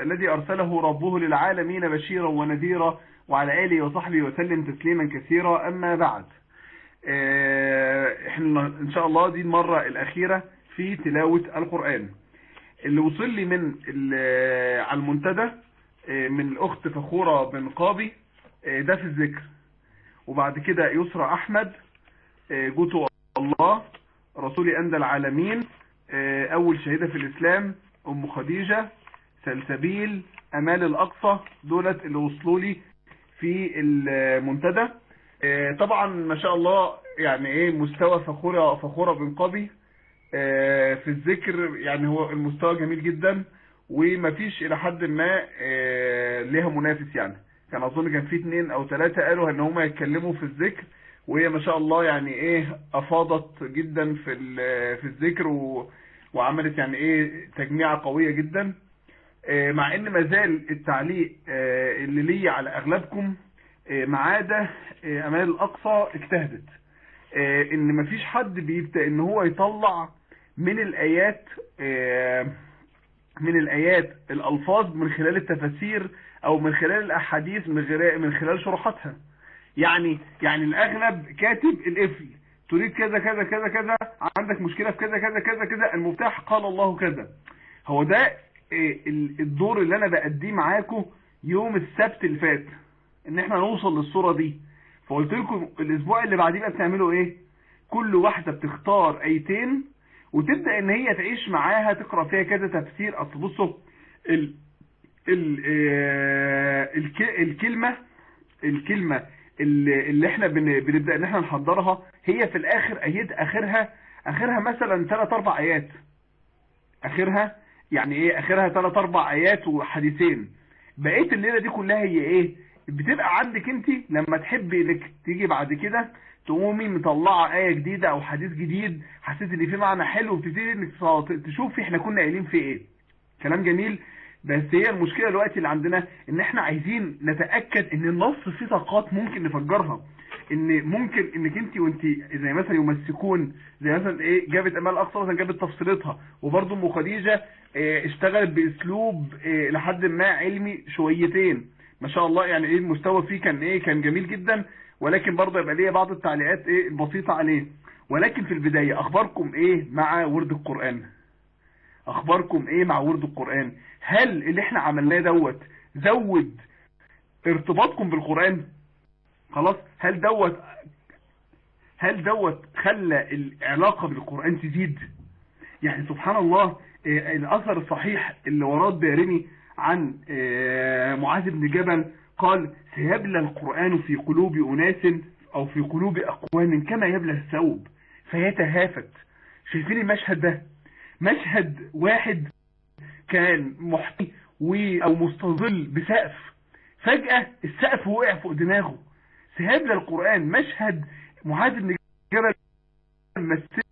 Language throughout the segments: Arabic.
الذي أرسله ربه للعالمين بشيرا ونذيرا وعلى آله وصحبه وسلم تسليما كثيرا. أما بعد إحنا إن شاء الله دي المرة الأخيرة في تلاوة القرآن. اللي وصل لي من على المنتدى من الأخت فخورة بن قابي ده في الذكر. وبعد كده يسرى أحمد جوتو الله رسول أندى العالمين أول شهيدة في الإسلام أم خديجة سلسبيل أمال الأقصى دولت اللي وصلوا لي في المنتدى. طبعا ما شاء الله يعني إيه مستوى فخورة فخورة بن قبي في الذكر يعني هو المستوى جميل جدا ومفيش إلى حد ما ليها منافس يعني. كان أظن كان في اتنين أو ثلاثة قالوا إن هم يتكلموا في الذكر وهي ما شاء الله يعني إيه أفاضت جدا في في الذكر وعملت يعني إيه تجميعة قوية جدا. مع إن مازال التعليق اللي لي على أغلبكم ما عدا أمال الأقصى اجتهدت. إن مفيش حد بيبدأ إن هو يطلع من الآيات من الآيات الألفاظ من خلال التفاسير أو من خلال الأحاديث من خلال شروحاتها. يعني يعني الأغلب كاتب القفل تريد كذا كذا كذا كذا عندك مشكلة في كذا كذا كذا كذا المفتاح قال الله كذا. هو ده الدور اللي أنا بأديه معاكم يوم السبت اللي فات إن إحنا نوصل للصورة دي. فقلت لكم الأسبوع اللي بعديه بقى بتعملوا إيه؟ كل واحدة بتختار أيتين وتبدأ إن هي تعيش معاها تقرأ فيها كذا تفسير. أصل بصوا ال ال الكلمة الكلمة اللي إحنا بنبدأ إن إحنا نحضرها هي في الآخر ايات آخرها آخرها مثلا 3 4 آيات. آخرها يعني إيه آخرها 3 4 آيات وحديثين. بقية الليلة دي كلها هي إيه؟ بتبقى عندك أنت لما تحبي إنك تيجي بعد كده تقومي مطلعة آية جديدة أو حديث جديد حسيت إن في معنى حلو وتبتدي إنك تشوفي إحنا كنا قايلين في إيه. كلام جميل. بس هي المشكلة دلوقتي اللي عندنا إن إحنا عايزين نتأكد إن النص فيه طاقات ممكن نفجرها. إن ممكن إنك أنت وأنت زي مثلا يمسكون زي مثلا إيه جابت امال اقصى مثلا جابت تفصيلتها. وبرضه أم خديجة إيه اشتغلت بأسلوب إيه لحد ما علمي شويتين. ما شاء الله يعني إيه المستوى فيه كان إيه كان جميل جدا. ولكن برضه يبقى ليا بعض التعليقات إيه البسيطه عليه. ولكن في البداية أخباركم إيه مع ورد القرآن؟ أخباركم إيه مع ورد القرآن؟ هل اللي إحنا عملناه دوت زود ارتباطكم بالقرآن؟ خلاص؟ هل دوت هل دوت خلى العلاقة بالقرآن تزيد؟ يعني سبحان الله آه الأثر الصحيح اللي وراه الدارمي عن آه معاذ بن جبل قال سيبلى القرآن في قلوب أناس أو في قلوب أقوام كما يبلى الثوب. فيتهافت. شايفين المشهد ده؟ مشهد واحد كان محطي أو مستظل بسقف. فجأة السقف وقع فوق دماغه. سهاب للقرآن مشهد معاذ بن جبل مثله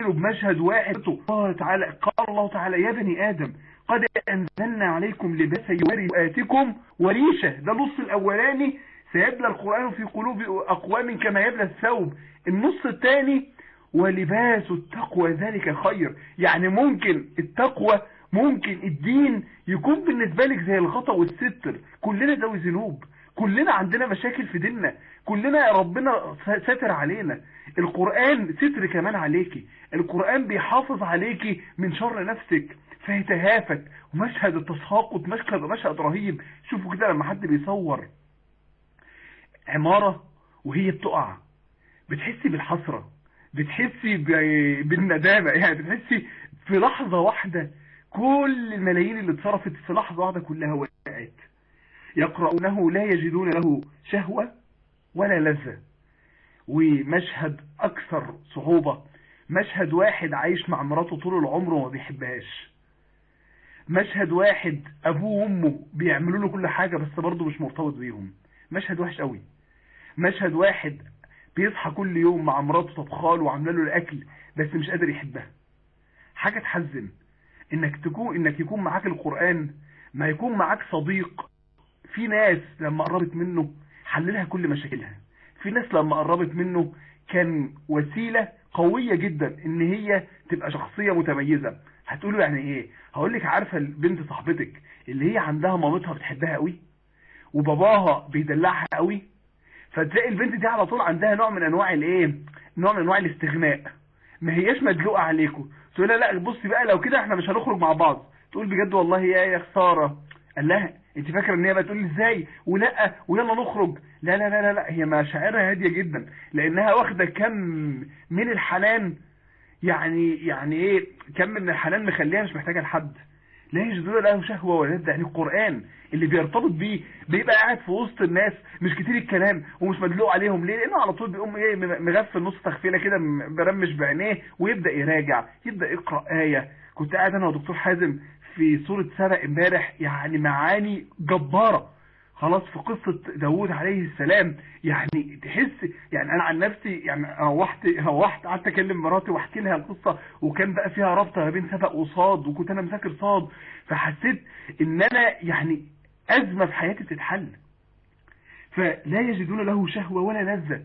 بمشهد واحد. قال تعالى قال الله تعالى يا بني آدم قد أنزلنا عليكم لباسا يواري سوآتكم وريشة. ده النص الأولاني سيبلى القرآن في قلوب أقوام كما يبلى الثوب. النص الثاني ولباس التقوى ذلك خير. يعني ممكن التقوى ممكن الدين يكون بالنسبة لك زي الغطا والستر. كلنا ذوي ذنوب. كلنا عندنا مشاكل في ديننا. كلنا ربنا ستر علينا. القرآن ستر كمان عليكي. القرآن بيحافظ عليكي من شر نفسك فيتهافت ومشهد التساقط مشهد مشهد رهيب. شوفوا كده لما حد بيصور. عمارة وهي بتقع. بتحسي بالحسرة. بتحسي بالندامة. يعني بتحسي في لحظة واحدة كل الملايين اللي اتصرفت في لحظة واحدة كلها وقعت يقرؤونه لا يجدون له شهوة ولا لذة. ومشهد أكثر صعوبة مشهد واحد عايش مع مراته طول العمر وما بيحبهاش. مشهد واحد أبوه وأمه بيعملوا له كل حاجة بس برضه مش مرتبط بيهم. مشهد وحش قوي. مشهد واحد بيصحى كل يوم مع مراته طبخاله وعاملة له الأكل بس مش قادر يحبها. حاجة تحزن. إنك تكون إنك يكون معاك القرآن ما يكون معاك صديق في ناس لما قربت منه حللها كل مشاكلها. في ناس لما قربت منه كان وسيلة قوية جدا إن هي تبقى شخصية متميزة. هتقولوا يعني إيه؟ هقول لك عارفة البنت صاحبتك اللي هي عندها مامتها بتحبها قوي وباباها بيدلعها قوي؟ فتلاقي البنت دي على طول عندها نوع من أنواع الإيه؟ نوع من أنواع الاستغناء. ما هياش مدلوقة عليكم تقول لها لا بصي بقى لو كده إحنا مش هنخرج مع بعض. تقول بجد والله يا يا خسارة. قال لها أنت فاكرة إن هي بتقول إزاي؟ ولا ويلا نخرج. لا لا لا لا, لا. هي مشاعرها هادية جدا لأنها واخدة كم من الحنان. يعني يعني إيه كم من الحنان مخليها مش محتاجة لحد. لا يجدون له شهوة ولا لذه يعني القرآن اللي بيرتبط بيه بيبقى قاعد في وسط الناس مش كتير الكلام ومش مدلوق عليهم. ليه؟ لأنه على طول بيقوم إيه مغفل نص تغفيلة كده برمش بعينيه ويبدأ يراجع يبدأ يقرأ آية. كنت قاعد أنا ودكتور حازم في سورة سبأ امبارح يعني معاني جبارة. خلاص في قصة داوود عليه السلام يعني تحس يعني أنا عن نفسي يعني روحت روحت قعدت أكلم مراتي وأحكي لها القصة وكان بقى فيها رابطة ما بين سبق وصاد وكنت أنا مذاكر صاد. فحسيت إن أنا يعني أزمة في حياتي بتتحل. فلا يجدون له شهوة ولا لذة.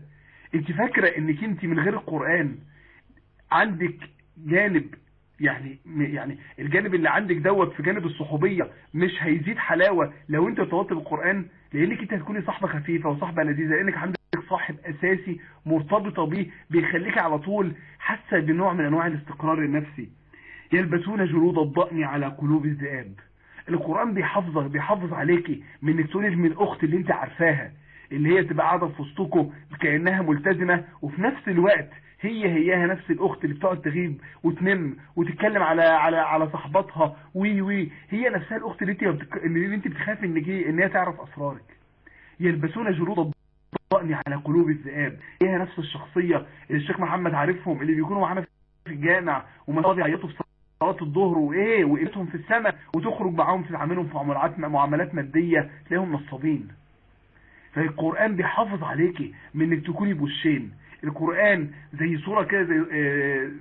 أنت فاكرة إنك أنت من غير القرآن عندك جانب يعني يعني الجانب اللي عندك دوت في جانب الصحوبية مش هيزيد حلاوة لو انت ارتبطت بالقرآن لأنك انت هتكوني صاحبة خفيفة وصاحبة لذيذة لأنك عندك صاحب أساسي مرتبطة بيه بيخليك على طول حاسة بنوع من أنواع الاستقرار النفسي. يلبسون جلود الضأن على قلوب الذئاب. القرآن بيحافظك بيحافظ عليكي من انك من الأخت اللي انت عارفاها اللي هي تبقى قاعدة في وسطكم كأنها ملتزمة وفي نفس الوقت هي هياها نفس الأخت اللي بتقعد تغيب وتنم وتتكلم على على على صاحباتها وي وي. هي نفسها الأخت اللي انت. اللي انت بتخافي إن إن هي تعرف أسرارك. يلبسون جلود الضأن على قلوب الذئاب. هي نفس الشخصية اللي الشيخ محمد عارفهم اللي بيكونوا معانا في الجامع وما يعيطوا في صلاة الظهر وإيه وقيمتهم في السماء وتخرج معاهم في تعاملهم في معاملات معاملات مادية. تلاقيهم نصابين. فالقرآن بيحافظ عليكي من إنك تكوني بوشين. القرآن زي صورة كده زي,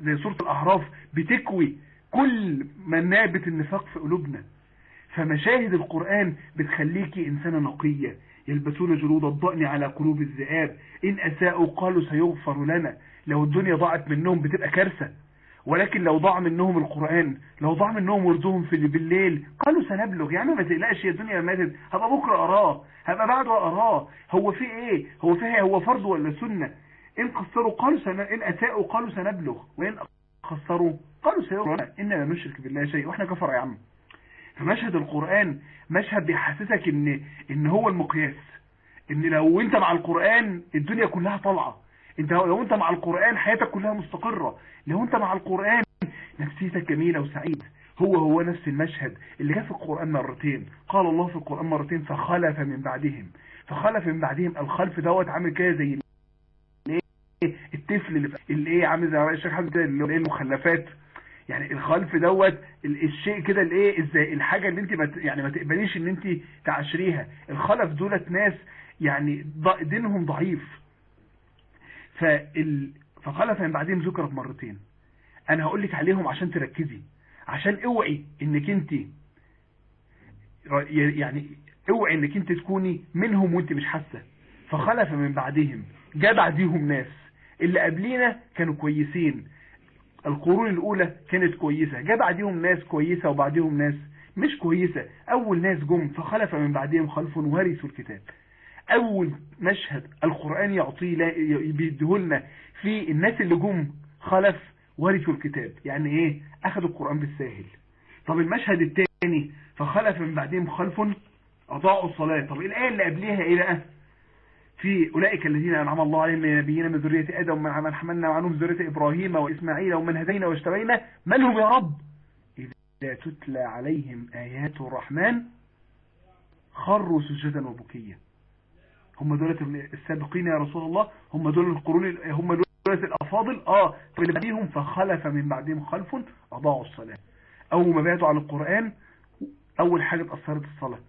زي صورة الأحراف بتكوي كل منابت النفاق في قلوبنا. فمشاهد القرآن بتخليكي إنسانة نقية. يلبسون جلود الضأن على قلوب الذئاب. إن أساءوا قالوا سيغفر لنا. لو الدنيا ضاعت منهم بتبقى كارثة. ولكن لو ضاع منهم القرآن لو ضاع منهم وردهم في بالليل قالوا سنبلغ. يعني ما تقلقش يا الدنيا ماتت. هبقى بكرة أراه. هبقى بعده أراه. هو في إيه؟ هو في هو فرض ولا سنة؟ إن قصروا قالوا سن... إن أساءوا قالوا سنبلغ وإن قصروا قالوا سيغفر إننا نشرك بالله شيء وإحنا كفر يا عم. فمشهد القرآن مشهد بيحسسك إن إن هو المقياس. إن لو أنت مع القرآن الدنيا كلها طالعة. انت لو أنت مع القرآن حياتك كلها مستقرة. لو أنت مع القرآن نفسيتك جميلة وسعيد. هو هو نفس المشهد اللي جاء في القرآن مرتين. قال الله في القرآن مرتين فخلف من بعدهم. فخلف من بعدهم الخلف دوت عامل كده زي الطفل اللي اللي إيه عامل زي الشيخ حمد اللي إيه المخلفات. يعني الخلف دوت الشيء كده الايه إزاي الحاجة اللي انت يعني ما تقبليش ان انت تعشريها الخلف دولت ناس يعني دينهم ضعيف. فال... فخلف من بعدهم ذكرت مرتين. أنا هقول لك عليهم عشان تركزي. عشان اوعي انك انت يعني اوعي انك انت تكوني منهم وانت مش حاسة. فخلف من بعدهم جاء بعديهم ناس. اللي قبلينا كانوا كويسين. القرون الأولى كانت كويسة. جاء بعديهم ناس كويسة وبعديهم ناس مش كويسة. أول ناس جم فخلف من بعدهم خلف ورثوا الكتاب. أول مشهد القرآن يعطيه بيديهولنا في الناس اللي جم خلف ورثوا الكتاب. يعني إيه؟ أخذوا القرآن بالساهل. طب المشهد الثاني فخلف من بعدهم خلف أضاعوا الصلاة. طب الآية اللي قبليها إيه بقى؟ في أولئك الذين أنعم الله عليهم من نبيين من ذرية آدم ومن حملنا عنهم ذرية إبراهيم وإسماعيل ومن هدينا واجتبينا. من هم يا رب؟ إذا تتلى عليهم آيات الرحمن خروا سجدا وبكيا هم دولة السابقين يا رسول الله. هم دول القرون هم دولة الأفاضل. آه اللي بعديهم فخلف من بعدهم خلف أضاعوا الصلاة. أول ما بعدوا عن القرآن أول حاجة اتأثرت الصلاة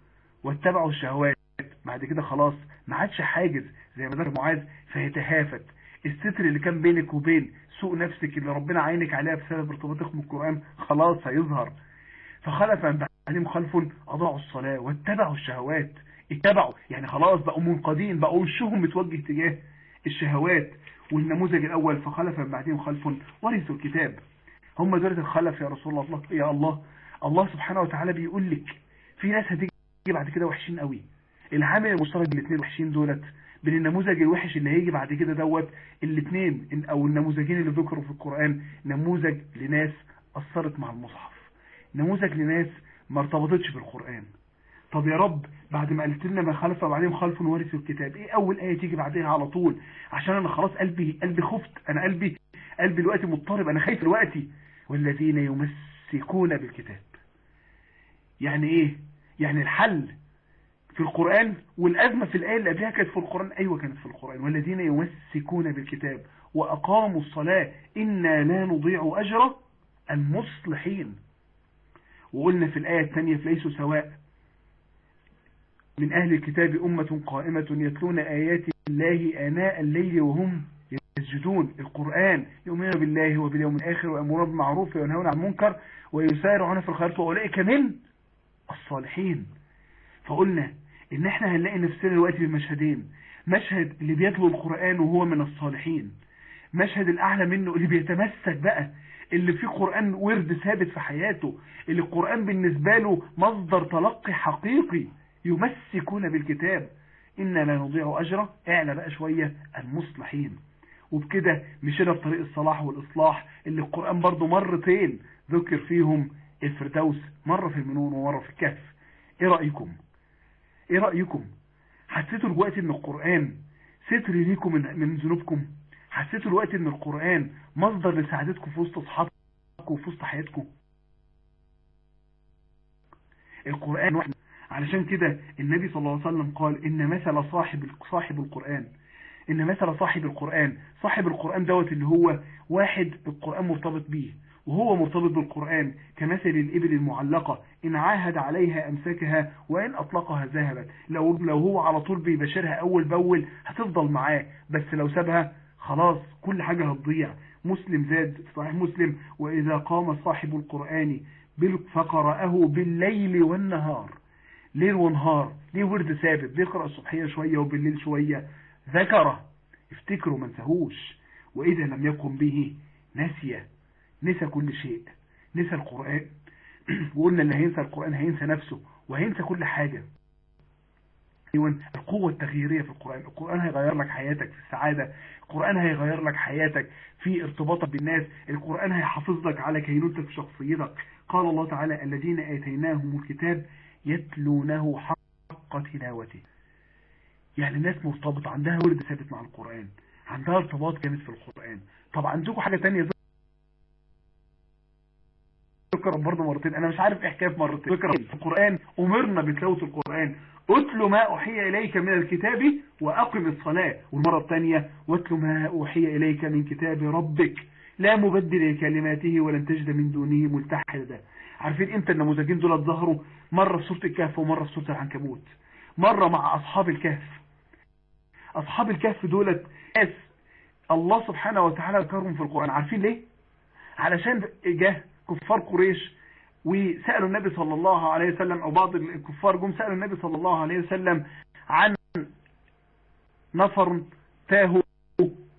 واتبعوا الشهوات. بعد كده خلاص ما عادش حاجز زي ما ذكر معاذ فيتهافت الستر اللي كان بينك وبين سوء نفسك اللي ربنا عينك عليها بسبب ارتباطك بالقرآن خلاص هيظهر. فخلف من بعدهم خلف أضاعوا الصلاة واتبعوا الشهوات. اتبعوا يعني خلاص بقوا منقادين بقوا وشهم متوجه تجاه الشهوات والنموذج الأول. فخلف من بعدهم خلف ورثوا الكتاب. هم دول الخلف يا رسول الله يا الله. الله سبحانه وتعالى بيقول لك في ناس هتيجي بعد كده وحشين قوي. العامل المشترك الاثنين وحشين دولت بين النموذج الوحش اللي هيجي بعد كده دوت الاثنين أو النموذجين اللي ذكروا في القرآن نموذج لناس أثرت مع المصحف نموذج لناس ما ارتبطتش بالقرآن. طب يا رب بعد ما قلت لنا ما خلف بعدين خلف ورثوا الكتاب إيه أول آية تيجي بعدها على طول؟ عشان أنا خلاص قلبي قلبي خفت أنا قلبي قلبي دلوقتي مضطرب أنا خايف دلوقتي. والذين يمسكون بالكتاب. يعني إيه؟ يعني الحل في القرآن والأزمة في الآية اللي قبلها كانت في القرآن. أيوة كانت في القرآن. والذين يمسكون بالكتاب وأقاموا الصلاة إنا لا نضيع أجر المصلحين. وقلنا في الآية الثانية ليسوا سواء من أهل الكتاب أمة قائمة يتلون آيات الله آناء الليل وهم يسجدون. القرآن يؤمنون بالله وباليوم الآخر ويأمرون بالمعروف وينهون عن المنكر ويسارعون في الخيرات وأولئك من الصالحين. فقلنا إن إحنا هنلاقي نفسنا دلوقتي بمشهدين مشهد اللي بيتلو القرآن وهو من الصالحين. مشهد الأعلى منه اللي بيتمسك بقى اللي فيه قرآن ورد ثابت في حياته اللي القرآن بالنسبة له مصدر تلقي حقيقي يمسكون بالكتاب. إنا لا نضيع أجره اعلى بقى شوية المصلحين. وبكده مشينا في طريق الصلاح والإصلاح اللي القرآن برضو مرتين ذكر فيهم الفردوس مرة في المنون ومرة في الكهف. إيه رأيكم؟ إيه رأيكم؟ حسيتوا الوقت إن القرآن ستر ليكم من, من ذنوبكم؟ حسيتوا الوقت إن القرآن مصدر لسعادتكم في وسط أصحابكم وفي وسط حياتكم؟ القرآن واحد. علشان كده النبي صلى الله عليه وسلم قال إن مثل صاحب صاحب القرآن. إن مثل صاحب القرآن. صاحب القرآن دوت اللي هو واحد القرآن مرتبط بيه. وهو مرتبط بالقرآن كمثل الإبل المعلقة إن عاهد عليها أمسكها وإن أطلقها ذهبت. لو, لو هو على طول بيبشرها أول بأول هتفضل معاه بس لو سابها خلاص كل حاجة هتضيع. مسلم زاد صحيح مسلم وإذا قام صاحب القرآن فقرأه بالليل والنهار. ليل ونهار ليه ورد ثابت بيقرأ الصبحية شوية وبالليل شوية. ذكره افتكروا ما انساهوش. وإذا لم يقم به نسيه نسى كل شيء نسى القرآن. وقلنا اللي هينسى القرآن هينسى نفسه وهينسى كل حاجة. أيوه القوة التغييرية في القرآن. القرآن هيغير لك حياتك في السعادة القرآن هيغير لك حياتك في ارتباطك بالناس القرآن هيحافظ لك على كينونتك في شخصيتك. قال الله تعالى الذين آتيناهم الكتاب يتلونه حق تلاوته. يعني الناس مرتبطة عندها ورد ثابت مع القرآن عندها ارتباط جامد في القرآن. طب عندكم حاجة تانية؟ ذكر برضه مرتين. أنا مش عارف إيه حكاية مرتين. ذكر في القرآن أمرنا بتلاوة القرآن. اتل ما أوحي إليك من الكتاب وأقم الصلاة. والمرة الثانية واتل ما أوحي إليك من كتاب ربك. لا مبدل لكلماته ولن تجد من دونه ملتحدا. عارفين إمتى النموذجين دول ظهروا مرة في سورة الكهف ومرة في سورة العنكبوت. مرة مع أصحاب الكهف. أصحاب الكهف دولت ناس. الله سبحانه وتعالى ذكرهم في القرآن. عارفين ليه؟ علشان جه كفار قريش وسألوا النبي صلى الله عليه وسلم أو بعض الكفار جم سألوا النبي صلى الله عليه وسلم عن نفر تاهوا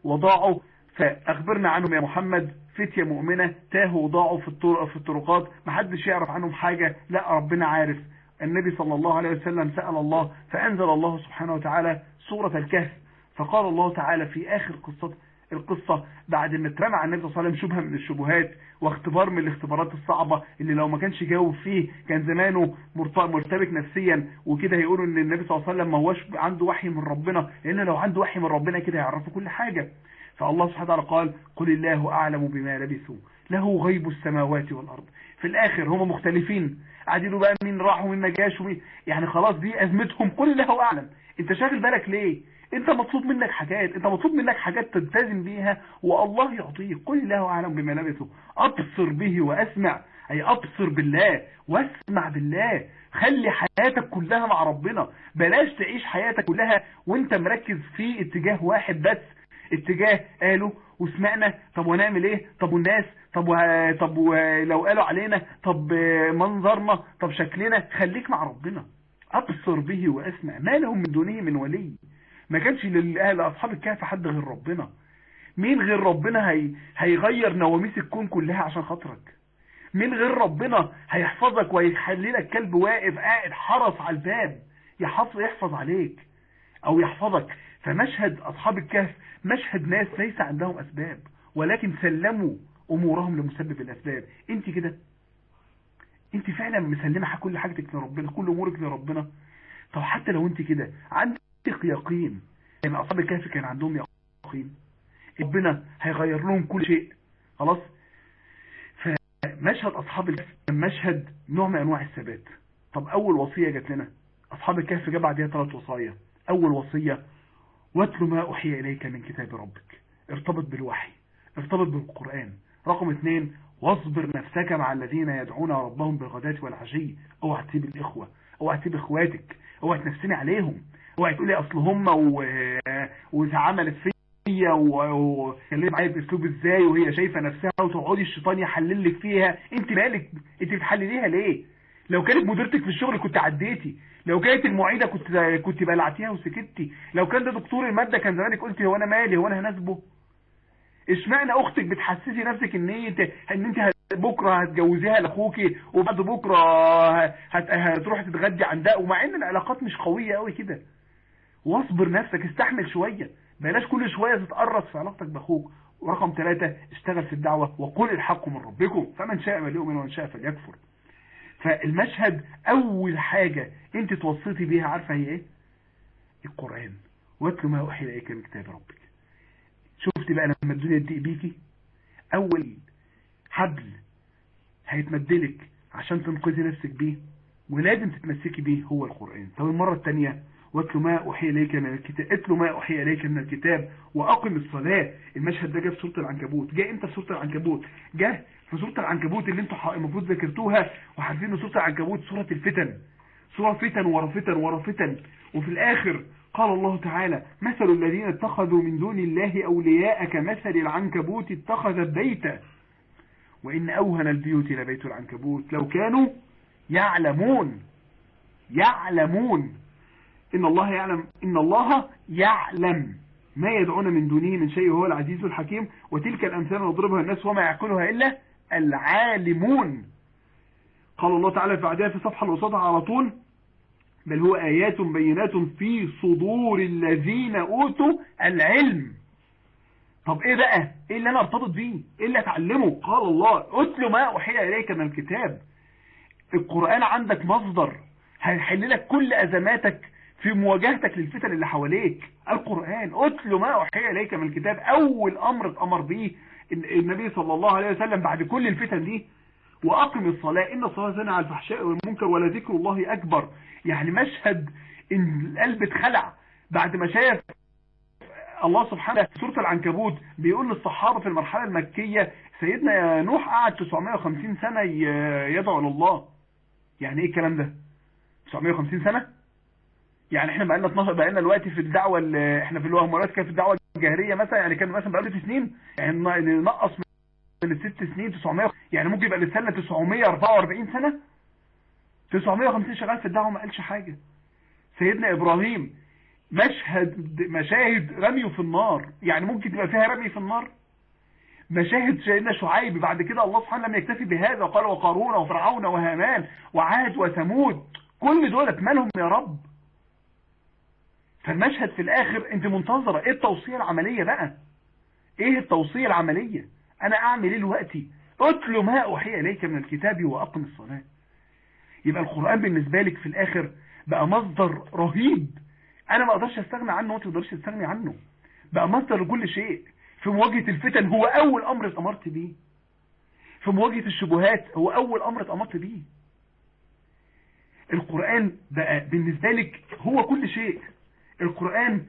وضاعوا فأخبرنا عنهم يا محمد فتية مؤمنة تاهوا وضاعوا في الطرق في الطرقات محدش يعرف عنهم حاجة لا ربنا عارف. النبي صلى الله عليه وسلم سأل الله فأنزل الله سبحانه وتعالى سورة الكهف فقال الله تعالى في آخر قصة القصة بعد ما اترمى على النبي صلى الله عليه وسلم شبهة من الشبهات واختبار من الاختبارات الصعبة اللي لو ما كانش جاوب فيه كان زمانه مرتبك نفسيا. وكده هيقولوا إن النبي صلى الله عليه وسلم ما هوش عنده وحي من ربنا لأن لو عنده وحي من ربنا كده يعرفه كل حاجة. فالله سبحانه وتعالى قال قل الله أعلم بما لبثوا له غيب السماوات والأرض. في الآخر هم مختلفين. قاعدين بقى مين راح ومين ما جاش ومين؟ يعني خلاص دي أزمتهم. قل الله أعلم. أنت شاغل بالك ليه؟ انت مطلوب منك حاجات انت مطلوب منك حاجات تلتزم بيها والله يعطيك. قل الله أعلم بما لبثوا أبصر به وأسمع. أي أبصر بالله وأسمع بالله. خلي حياتك كلها مع ربنا. بلاش تعيش حياتك كلها وانت مركز في اتجاه واحد بس. اتجاه قالوا وسمعنا طب ونعمل إيه؟ طب والناس؟ طب و... طب لو قالوا علينا طب منظرنا طب شكلنا. خليك مع ربنا. أبصر به وأسمع. ما لهم من دونه من ولي. ما كانش لأهل أصحاب الكهف حد غير ربنا. مين غير ربنا هي... هيغير نواميس الكون كلها عشان خاطرك؟ مين غير ربنا هيحفظك ويخلي لك كلب واقف قاعد حرس على الباب؟ يحفظ يحفظ عليك. أو يحفظك. فمشهد أصحاب الكهف مشهد ناس ليس عندهم أسباب ولكن سلموا أمورهم لمسبب الأسباب. أنت كده. أنت فعلا مسلمة كل حاجتك لربنا كل أمورك لربنا. طب حتى لو أنت كده عندك يقين. يعني أصحاب الكهف كان عندهم يقين. ربنا هيغير لهم كل شيء. خلاص؟ فمشهد أصحاب الكهف مشهد نوع من أنواع الثبات. طب أول وصية جات لنا. أصحاب الكهف جاب بعدها ثلاث وصايا. أول وصية واتل ما أوحي إليك من كتاب ربك. ارتبط بالوحي. ارتبط بالقرآن. رقم اثنين واصبر نفسك مع الذين يدعون ربهم بالغداة والعشي. أوعى تسيب الإخوة. أوعى تسيب إخواتك. أوعى تنفسني عليهم. اوعى تقولي أصل هم و... وعملت فيا وكلمت معايا بأسلوب إزاي وهي شايفة نفسها وتقعدي الشيطان يحلل لك فيها أنت مالك؟ أنت بتحلليها ليه؟ لو كانت مديرتك في الشغل كنت عديتي لو كانت المعيدة كنت كنت بلعتيها وسكتي لو كان ده دكتور المادة كان زمانك قلتي هو أنا مالي هو أنا هناسبه. إشمعنى أختك بتحسسي نفسك إن انت إن أنت بكرة هتجوزيها لأخوكي وبعد بكرة هت... هتروح تتغدي عند ده ومع إن العلاقات مش قوية قوي كده. واصبر نفسك استحمل شوية. بلاش كل شوية تتقرص في علاقتك بأخوك. ورقم ثلاثة اشتغل في الدعوة وقل الحق من ربكم. فمن شاء فليؤمن ومن شاء فليكفر. فالمشهد أول حاجة أنت توصيتي بيها عارفة هي إيه؟ القرآن. واتلو ما أوحي إليك من كتاب ربك. شفت بقى لما الدنيا تضيق بيكي؟ أول حبل هيتمدلك عشان تنقذي نفسك بيه ولازم تتمسكي بيه هو القرآن. طب المرة الثانية واتلو ما أوحي إليك من الكتاب اتلو ما أوحي إليك من الكتاب وأقم الصلاة. المشهد ده جه في سورة العنكبوت. جه إمتى في سورة العنكبوت؟ جه في سورة العنكبوت اللي أنتوا المفروض ذاكرتوها وعارفين إن سورة العنكبوت سورة الفتن. سورة فتن ورا فتن ورا فتن. وفي الآخر قال الله تعالى مثل الذين اتخذوا من دون الله أولياء كمثل العنكبوت اتخذت بيتا وإن أوهن البيوت لبيت العنكبوت لو كانوا يعلمون. يعلمون. إن الله يعلم. إن الله يعلم ما يدعون من دونه من شيء هو العزيز الحكيم. وتلك الأمثال نضربها الناس وما يعقلها إلا العالمون. قال الله تعالى بعدها في صفحة الوسطى على طول بل هو آيات بينات في صدور الذين أوتوا العلم. طب إيه بقى؟ إيه اللي أنا أرتبط بيه؟ إيه اللي أتعلمه؟ قال الله اتلو ما أوحي إليك من الكتاب. القرآن عندك مصدر هيحل لك كل أزماتك في مواجهتك للفتن اللي حواليك. القرآن. اتلو ما أوحي إليك من الكتاب. أول أمر اتأمر بيه النبي صلى الله عليه وسلم بعد كل الفتن دي. وأقم الصلاة. إن الصلاة تنهى عن الفحشاء والمنكر ولذكر الله أكبر. يعني مشهد إن القلب اتخلع بعد ما شاف الله سبحانه في سورة العنكبوت بيقول للصحابة في المرحلة المكية سيدنا نوح قعد 950 سنة يدعو لله يعني إيه الكلام ده؟ 950 سنة؟ يعني إحنا بقالنا 12 بقالنا دلوقتي في الدعوة إحنا في الوهمرات كان في الدعوة الجاهرية مثلا يعني كان مثلا بقاله سنين يعني نقص من الست سنين 900 يعني ممكن يبقى لسنة 944 سنة 950 شغال في الدعوة ما قالش حاجة. سيدنا إبراهيم مشهد مشاهد رميه في النار يعني ممكن تبقى فيها رمي في النار. مشاهد سيدنا شعيب بعد كده الله سبحانه لم يكتفي بهذا وقال وقارون وفرعون وهامان وعاد وثمود كل دولة مالهم يا رب. فالمشهد في الآخر أنت منتظرة إيه التوصية العملية بقى؟ إيه التوصية العملية؟ أنا أعمل إيه دلوقتي؟ اتلو ما أوحي إليك من الكتاب وأقم الصلاة. يبقى القرآن بالنسبة لك في الآخر بقى مصدر رهيب. أنا ما أقدرش أستغنى عنه وأنت ما تقدرش تستغني عنه. بقى مصدر لكل شيء. في مواجهة الفتن هو أول أمر اتأمرت بيه. في مواجهة الشبهات هو أول أمر اتأمرت بيه. القرآن بقى بالنسبة لك هو كل شيء. القرآن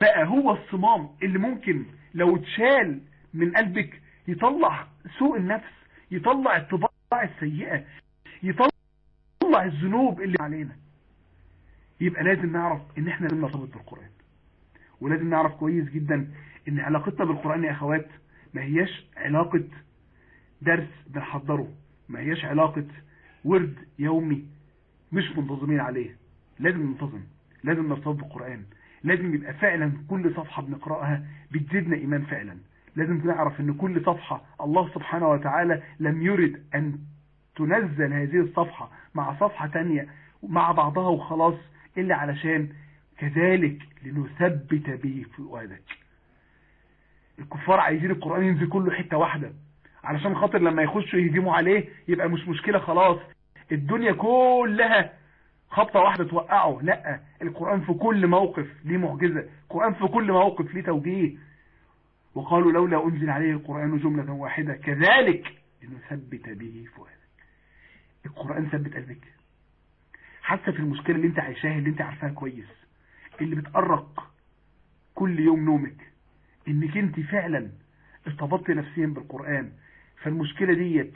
بقى هو الصمام اللي ممكن لو اتشال من قلبك يطلع سوء النفس يطلع الطباع السيئة يطلع الذنوب اللي علينا. يبقى لازم نعرف إن إحنا لازم نرتبط بالقرآن. ولازم نعرف كويس جدا إن علاقتنا بالقرآن يا أخوات ما هياش علاقة درس بنحضره ما هياش علاقة ورد يومي مش منتظمين عليه. لازم ننتظم. لازم نرتبط بالقرآن. لازم يبقى فعلا كل صفحة بنقرأها بتزيدنا إيمان فعلا. لازم نعرف إن كل صفحة الله سبحانه وتعالى لم يرد أن تنزل هذه الصفحة مع صفحة تانية مع بعضها وخلاص إلا علشان كذلك لنثبت به فؤادك الكفار عايزين القرآن ينزل كله حتة واحدة. علشان خاطر لما يخشوا يهجموا عليه يبقى مش مشكلة خلاص. الدنيا كلها خبطة واحدة توقعه. لا القرآن في كل موقف ليه معجزة. القرآن في كل موقف ليه توجيه. وقالوا لولا أنزل عليه القرآن جملة واحدة كذلك لنثبت به فؤادك. القرآن ثبت قلبك. حتى في المشكلة اللي انت عايشاها اللي انت عارفاها كويس اللي بتقرق كل يوم نومك انك انت فعلا ارتبطت نفسيا بالقرآن. فالمشكلة ديت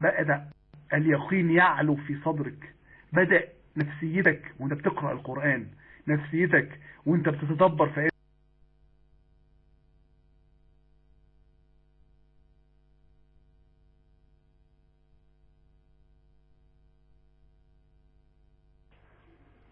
بدأ اليقين يعلو في صدرك. بدأ نفسيتك وانت بتقرأ القرآن نفسيتك وانت بتتدبر في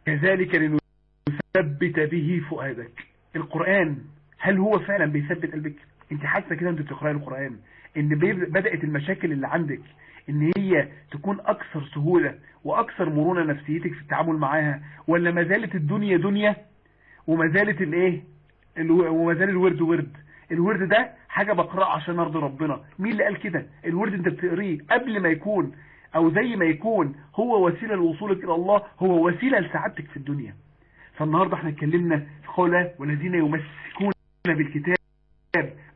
كذلك لنثبت به فؤادك. القرآن هل هو فعلا بيثبت قلبك؟ انت حاسة كده انت بتقرأي القرآن إن بدأت المشاكل اللي عندك إن هي تكون أكثر سهولة وأكثر مرونة نفسيتك في التعامل معاها ولا ما زالت الدنيا دنيا وما زالت الايه وما زال الورد ورد. الورد ده حاجة بقرأ عشان أرضي ربنا. مين اللي قال كده؟ الورد أنت بتقريه قبل ما يكون أو زي ما يكون هو وسيلة لوصولك إلى الله هو وسيلة لسعادتك في الدنيا. فالنهاردة إحنا اتكلمنا في قوله والذين يمسكون بالكتاب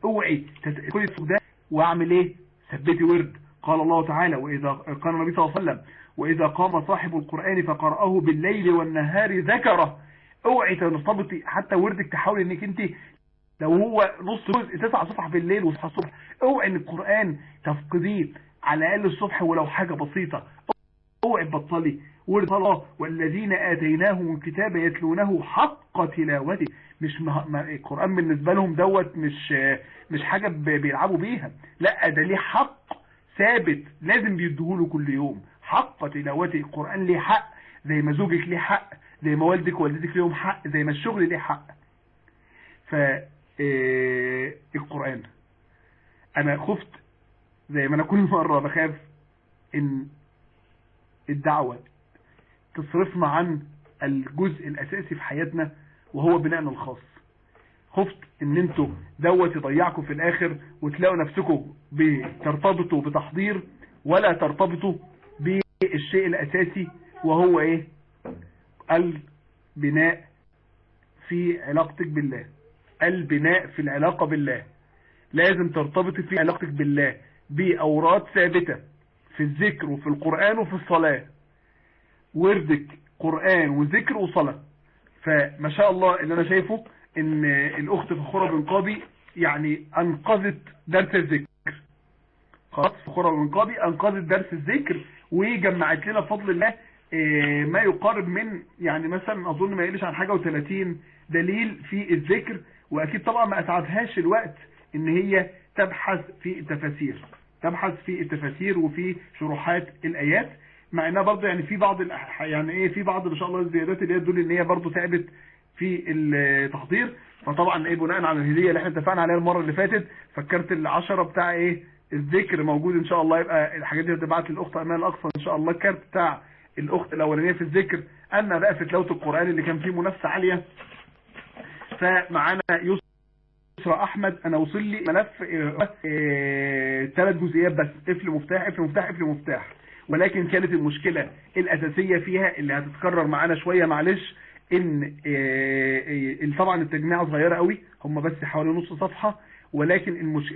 أوعي تدخلي السوق ده وأعمل إيه؟ ثبتي ورد. قال الله تعالى وإذا قال النبي صلى الله عليه وسلم وإذا قام صاحب القرآن فقرأه بالليل والنهار ذكره. أوعي ترتبطي حتى وردك تحاولي إنك أنت لو هو نص جزء تسع صفح بالليل وتصحى الصبح. أوعي إن القرآن تفقديه على الأقل الصبح ولو حاجة بسيطة. أوعي تبطلي. ورد الله والذين آتيناهم الكتاب يتلونه حق تلاوته. مش مه... القرآن بالنسبة لهم دوت مش مش حاجة بيلعبوا بيها. لا ده ليه حق. ثابت لازم بيديهوله كل يوم. حق تلاوته القرآن ليه حق زي ما زوجك ليه حق زي ما والدك ووالدتك ليهم حق زي ما الشغل ليه حق. ف القرآن. أنا خفت زي ما أنا كل مرة بخاف إن الدعوة تصرفنا عن الجزء الأساسي في حياتنا وهو بنائنا الخاص. خفت إن أنتوا دوت يضيعكم في الآخر وتلاقوا نفسكم بترتبطوا بتحضير ولا ترتبطوا بالشيء الأساسي وهو إيه؟ البناء في علاقتك بالله. البناء في العلاقة بالله. لازم ترتبطي في علاقتك بالله بأوراد ثابتة في الذكر وفي القرآن وفي الصلاة. وردك قرآن وذكر وصلاة. فما شاء الله اللي أنا شايفه إن الأخت فخورة بن قاضي يعني أنقذت درس الذكر. خلاص فخورة بن قاضي أنقذت درس الذكر وجمعت لنا بفضل الله ما يقارب من يعني مثلا أظن ما يقلش عن حاجة و30 دليل في الذكر وأكيد طبعا ما اسعدهاش الوقت إن هي تبحث في التفاسير تبحث في التفاسير وفي شروحات الآيات مع إنها برضه يعني في بعض يعني إيه في بعض ان شاء الله الزيادات اللي هي تدل إن هي برضه تعبت في التحضير. فطبعا إيه بناء على الهدية اللي إحنا اتفقنا عليها المرة اللي فاتت فكرت العشرة بتاع إيه الذكر موجود إن شاء الله. يبقى الحاجات دي هتبعت للأخت أمان الاقصى إن شاء الله. الكارت بتاع الأخت الأولانية في الذكر اما بقى في تلاوه القرآن اللي كان فيه منافسة عالية. فمعانا يسرى أحمد أنا وصل لي ملف ثلاث جزئيات بس قفل مفتاح قفل مفتاح قفل مفتاح. ولكن كانت المشكلة الأساسية فيها اللي هتتكرر معانا شوية معلش إن طبعا التجميعة صغيرة قوي هم بس حوالي نص صفحة ولكن المش...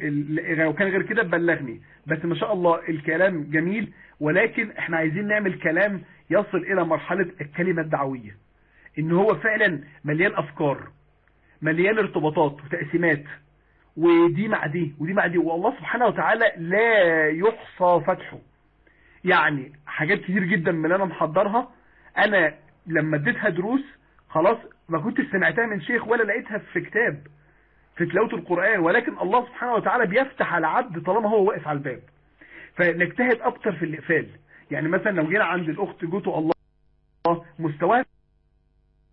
لو كان غير كده بلغني. بس ما شاء الله الكلام جميل ولكن إحنا عايزين نعمل كلام يصل إلى مرحلة الكلمة الدعوية. إن هو فعلا مليان أفكار مليان ارتباطات وتقسيمات ودي مع دي ودي مع دي والله سبحانه وتعالى لا يحصى فتحه. يعني حاجات كتير جدا من اللي أنا محضرها أنا لما اديتها دروس خلاص ما كنتش سمعتها من شيخ ولا لقيتها في كتاب في تلاوة القرآن. ولكن الله سبحانه وتعالى بيفتح على عبد طالما هو واقف على الباب. فنجتهد أكتر في الإقفال. يعني مثلا لو جينا عند الأخت جوتو الله مستواها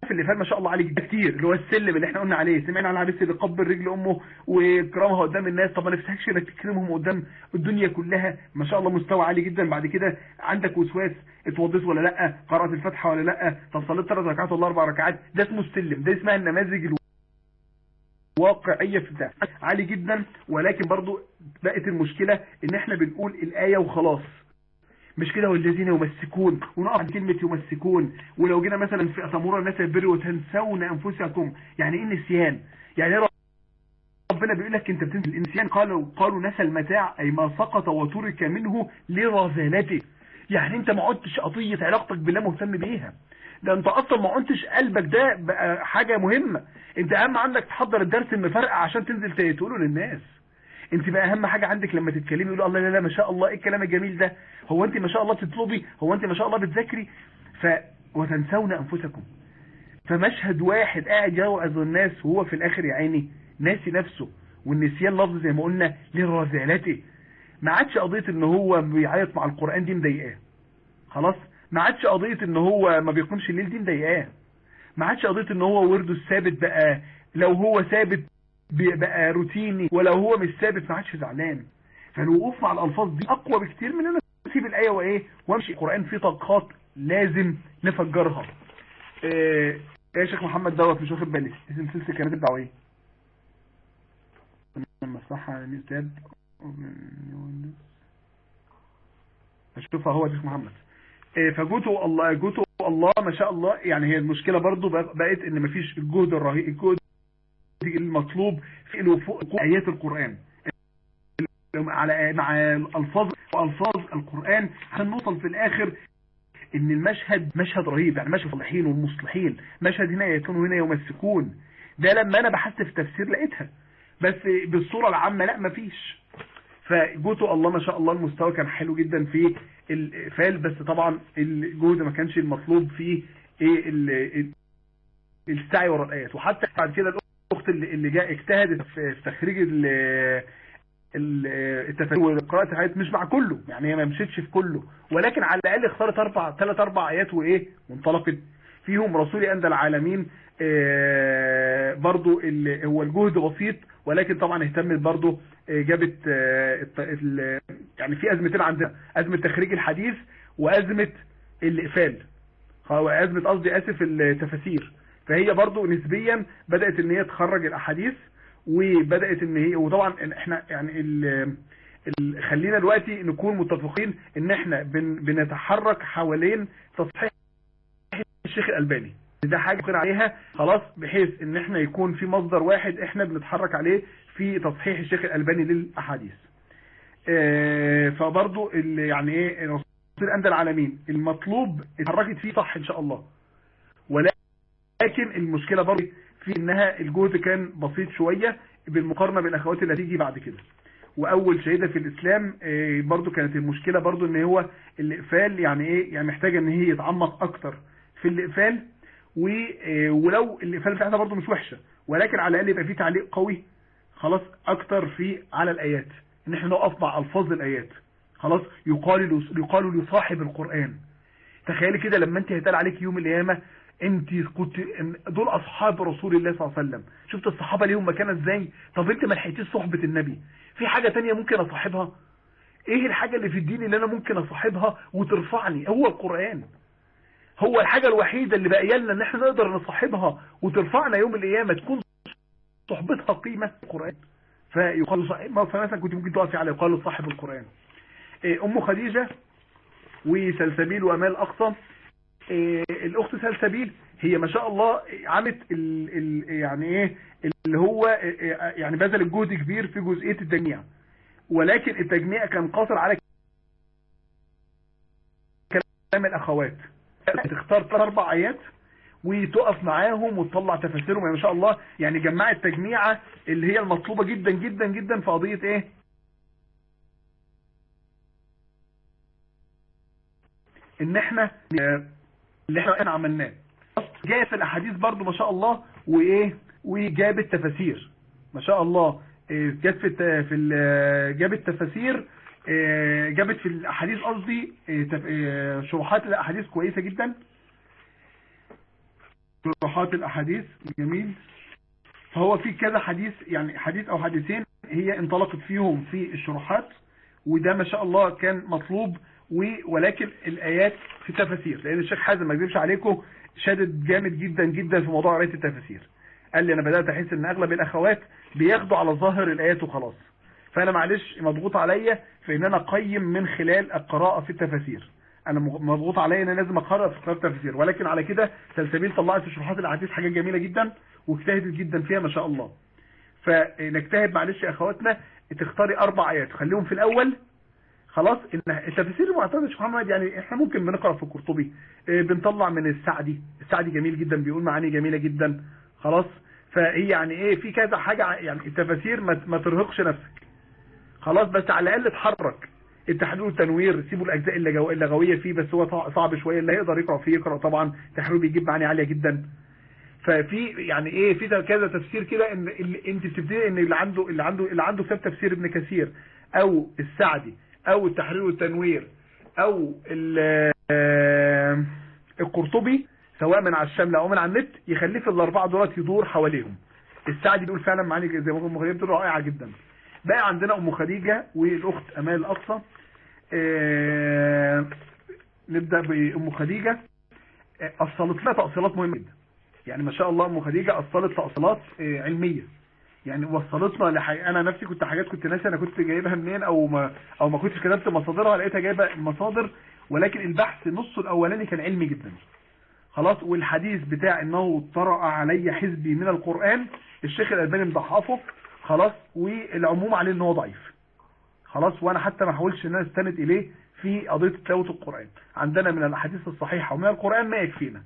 في الإفال ما شاء الله عليه كتير اللي هو السلم اللي إحنا قلنا عليه سمعنا على العريس اللي قبل رجل أمه وكرامها قدام الناس طب ما نفسكش انك تكرمهم قدام الدنيا كلها ما شاء الله مستوى عالي جدا. بعد كده عندك وسواس اتوضيت ولا لأ قرأت الفاتحة ولا لأ طب صليت ثلاث ركعات ولا أربع ركعات ده اسمه السلم ده اسمها النماذج واقعية في ده عالي جدا ولكن برضو بقت المشكلة إن إحنا بنقول الآية وخلاص. مش كده والذين يمسكون؟ ونقف عن كلمة يمسكون. ولو جينا مثلا في أتمر الناس البر وتنسون أنفسكم يعني إيه النسيان؟ يعني إيه ربنا بيقول لك أنت بتنسى الانسان قالوا قالوا نسى المتاع أي ما سقط وترك منه لرذالته. يعني أنت ما عدتش قضية علاقتك بالله مهتم بيها. ده أنت أصلا ما قلتش قلبك ده حاجة مهمة. أنت أهم عندك تحضر الدرس المفرقع عشان تنزل تقوله للناس. انت بقى اهم حاجة عندك لما تتكلمي يقولوا الله لا لا ما شاء الله إيه الكلام الجميل ده؟ هو انت ما شاء الله تطلبي؟ هو انت ما شاء الله بتذاكري؟ ف وتنسون انفسكم. فمشهد واحد قاعد يوعظ الناس وهو في الآخر يا عيني ناسي نفسه والنسيان لفظ زي ما قلنا لرذالته ما عادش قضية إن هو بيعيط مع القرآن دي مضايقاه. خلاص؟ ما عادش قضية إن هو ما بيقومش الليل دي مضايقاه. ما عادش قضية إن هو ورده الثابت بقى لو هو ثابت بقى روتيني ولو هو مش ثابت ما عادش زعلان. فالوقوف مع الألفاظ دي أقوى بكتير من إن أسيب الآية وإيه وأمشي. القرآن فيه طاقات لازم نفجرها. إيه يا شيخ محمد دوت مش واخد بالي. اسم سلسلة كانت الدعويه المصلحه على ميز تاب اشوفها هو شيخ محمد. إيه فجوته الله جوته الله ما شاء الله. يعني هي المشكلة برضو بقت إن مفيش الجهد الرهيب الجهد المطلوب في الوفوق آيات القرآن. على مع الألفاظ وألفاظ القرآن عشان نوصل في الآخر إن المشهد مشهد رهيب يعني مشهد صالحين والمصلحين مشهد هنا يكونوا هنا يمسكون. ده لما أنا بحثت في تفسير لقيتها. بس بالصورة العامة لا مفيش فجوته الله ما شاء الله المستوى كان حلو جدا في الفال بس طبعا الجهد ما كانش المطلوب فيه إيه السعي ورا الآيات. وحتى بعد كده الاخت اللي, اللي جاء اجتهدت في تخريج التفاسير وقراءه الحاجات مش مع كله. يعني هي ما مشيتش في كله. ولكن على الأقل اختارت أربع ثلاث أربع آيات وإيه؟ وانطلقت فيهم رسولي اندى العالمين برضو هو الجهد بسيط ولكن طبعا اهتمت برضو جابت يعني في أزمتين عندنا. أزمة تخريج الحديث وأزمة الإقفال. ازمه قصدي آسف التفاسير. فهي برضو نسبيا بدأت إن هي تخرج الأحاديث وبدأت إن هي وطبعا إحنا يعني ال خلينا دلوقتي نكون متفقين إن إحنا بن بنتحرك حوالين تصحيح الشيخ الألباني. ده حاجة نقول عليها خلاص بحيث إن إحنا يكون في مصدر واحد إحنا بنتحرك عليه في تصحيح الشيخ الألباني للأحاديث. آه فبرضو يعني إيه رسول الاندى العالمين المطلوب اتحركت فيه صح إن شاء الله. ولكن لكن المشكلة برضه في إنها الجهد كان بسيط شوية بالمقارنة بالاخوات اللي هتيجي بعد كده. وأول شهيدة في الإسلام برضه كانت المشكلة برضه إن هو الإقفال يعني إيه؟ يعني محتاجة إن هي يتعمق أكتر في الإقفال. ولو الإقفال بتاعتها برضه مش وحشة ولكن على الأقل يبقى فيه تعليق قوي خلاص أكتر في على الآيات. إن إحنا نقف مع ألفاظ الآيات. خلاص يقال يقال لصاحب القرآن. تخيلي كده لما أنت هيتقال عليك يوم القيامة انت كنت دول اصحاب رسول الله صلى الله عليه وسلم. شفت الصحابة ليهم مكانة إزاي؟ طب انت ما لحقتيش صحبة النبي. في حاجة تانية ممكن اصاحبها؟ إيه الحاجة اللي في الدين اللي أنا ممكن اصاحبها وترفعني؟ هو القرآن. هو الحاجة الوحيدة اللي بقى لنا ان إحنا نقدر نصاحبها وترفعنا يوم القيامة تكون صحبتها قيمة القرآن. فيقال فمثلا كنت ممكن تقفي على يقال صاحب القرآن. أم خديجة وسلسبيل وأمال أقصى الأخت سلسبيل هي ما شاء الله عملت ال ال يعني إيه اللي هو يعني بذل الجهد كبير في جزئية التجميع. ولكن التجميع كان قاصر على كلام الأخوات. تختار ثلاث أربع آيات وتقف معاهم وتطلع تفاسيرهم. ما شاء الله يعني جمعت تجميعة اللي هي المطلوبة جدا جدا جدا في قضية إيه؟ إن إحنا اللي إحنا عملناه. جاية في الأحاديث برضو ما شاء الله وإيه؟ وجابت تفاسير ما شاء الله جابت في في جابت تفاسير جابت في الأحاديث قصدي شروحات الأحاديث كويسة جدا. شروحات الأحاديث جميل. فهو في كذا حديث يعني حديث أو حديثين هي انطلقت فيهم في الشروحات وده ما شاء الله كان مطلوب ولكن الآيات في التفاسير لأن الشيخ حازم ما يكذبش عليكم شادد جامد جدا جدا في موضوع قرايه التفاسير. قال لي أنا بدأت أحس إن أغلب الأخوات بياخدوا على ظاهر الآيات وخلاص. فأنا معلش مضغوط عليا في إن أنا أقيم من خلال القراءة في التفاسير. أنا مضغوط عليا إن أنا لازم أقرأ في قراءه التفاسير. ولكن على كده سلسبيل طلعت في شروحات الأحاديث حاجات جميلة جدا واجتهدت جدا فيها ما شاء الله. فنجتهد معلش يا أخواتنا تختاري أربع آيات. خليهم في الأول. خلاص إن التفسير المعتمد شيخ محمد يعني إحنا ممكن بنقرأ في القرطبي بنطلع من السعدي. السعدي جميل جدا بيقول معاني جميلة جدا خلاص. فهي يعني إيه في كذا حاجة يعني التفاسير ما, ما ترهقش نفسك. خلاص بس على الأقل اتحرك. التحرير والتنوير سيبوا الأجزاء اللغويه فيه بس هو صعب شوية اللي هيقدر يقرأ فيه يقرأ طبعا. التحرير بيجيب معاني عالية جدا. ففي يعني إيه في كذا تفسير كده إن أنت بتبتدي إن اللي عنده اللي عنده اللي عنده كتاب تفسير ابن كثير أو السعدي أو التحرير والتنوير أو القرطبي سواء من على الشامله أو من على النت يخليه في الأربعة دولت يدور حواليهم. السعدي بيقول فعلا معاني زي ما أم خديجة بتقول رائعة جدا. بقى عندنا أم خديجة والأخت أمال الأقصى. نبدأ بأم خديجة. أصلت لها تأصيلات مهمة جدا. يعني ما شاء الله أم خديجة أصلت تأصيلات علمية. يعني وصلتنا لحي... أنا نفسي كنت حاجات كنت ناسي أنا كنت جايبها منين أو ما أو ما كنتش كتبت مصادرها لقيتها جايبة المصادر ولكن البحث نصه الأولاني كان علمي جدا. خلاص والحديث بتاع إنه طرأ علي حزبي من القرآن الشيخ الألباني مضحفه خلاص والعموم عليه إن هو ضعيف. خلاص وأنا حتى ما حاولش إن أنا أستند إليه في قضية تلاوه القرآن. عندنا من الأحاديث الصحيحة ومن القرآن ما يكفينا.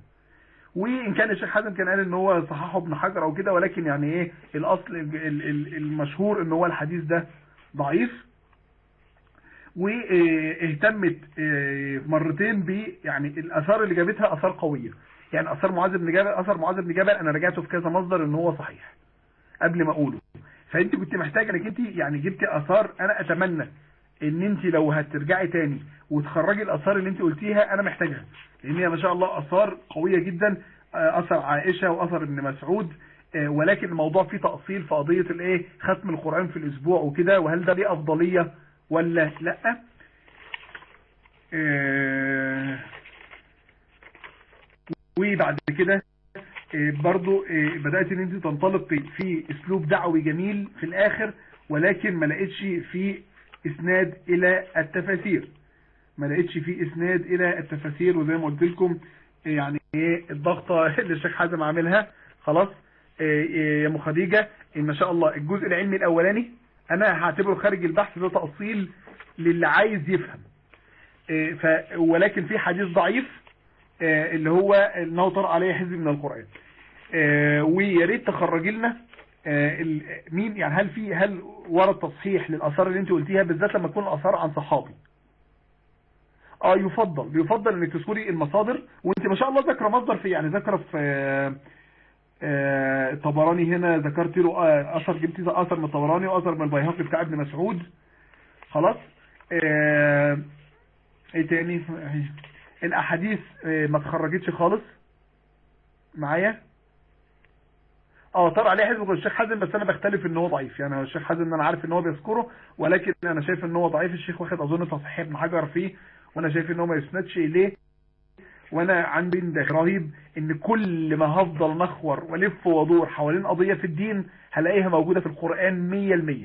وإن كان الشيخ حازم كان قال إن هو صححه ابن حجر أو كده ولكن يعني إيه الأصل المشهور إن هو الحديث ده ضعيف. واهتمت مرتين ب يعني الأثار اللي جابتها أثار قوية. يعني أثار معاذ بن جبل اثر معاذ بن جبل أنا رجعته في كذا مصدر إن هو صحيح قبل ما أقوله. فأنت كنت محتاجة إنك أنت يعني جبتي أثار أنا أتمنى ان انت لو هترجعي تاني وتخرجي الاثار اللي انت قلتيها أنا محتاجها. لأن هي ما شاء الله اثار قوية جدا اثر عائشة واثر ابن مسعود ولكن الموضوع فيه تأصيل في قضية الايه ختم القرآن في الأسبوع وكده وهل ده ليه أفضلية ولا لأ؟ وبعد كده برضو بدأت إن انت تنطلقي في أسلوب دعوي جميل في الآخر ولكن ما لقيتش في إسناد إلى التفاسير. ما لقيتش في إسناد إلى التفاسير وزي ما قلت لكم يعني إيه الضغطة اللي الشيخ حازم عاملها. خلاص يا ام خديجة إن شاء الله الجزء العلمي الأولاني أنا هعتبره خارج البحث ده تأصيل للي عايز يفهم. ف ولكن في حديث ضعيف اللي هو إنه عليه حزب من القرآن. ويا ريت تخرجي لنا مين يعني هل في هل ورد تصحيح للآثار اللي انت قلتيها بالذات لما تكون الآثار عن صحابي؟ آه يفضل. يفضل إنك تذكري المصادر وانت ما شاء الله ذاكرة مصدر في يعني ذاكرة في الطبراني هنا ذكرت له أثر جبت أثر من الطبراني وأثر من البيهقي بتاع ابن مسعود. خلاص؟ إيه تاني؟ الأحاديث ما اتخرجتش خالص؟ معايا؟ آه طبعا عليه حزب الشيخ حازم بس أنا بختلف ان هو ضعيف. يعني الشيخ حازم أنا عارف إن هو بيذكره ولكن أنا شايف إن هو ضعيف. الشيخ واخد أظن تصحيح ابن حجر فيه وأنا شايف إن هو ما يسندش إليه. وأنا عندي رهيب إن كل ما هفضل نخور والف وأدور حوالين قضية في الدين هلاقيها موجودة في القرآن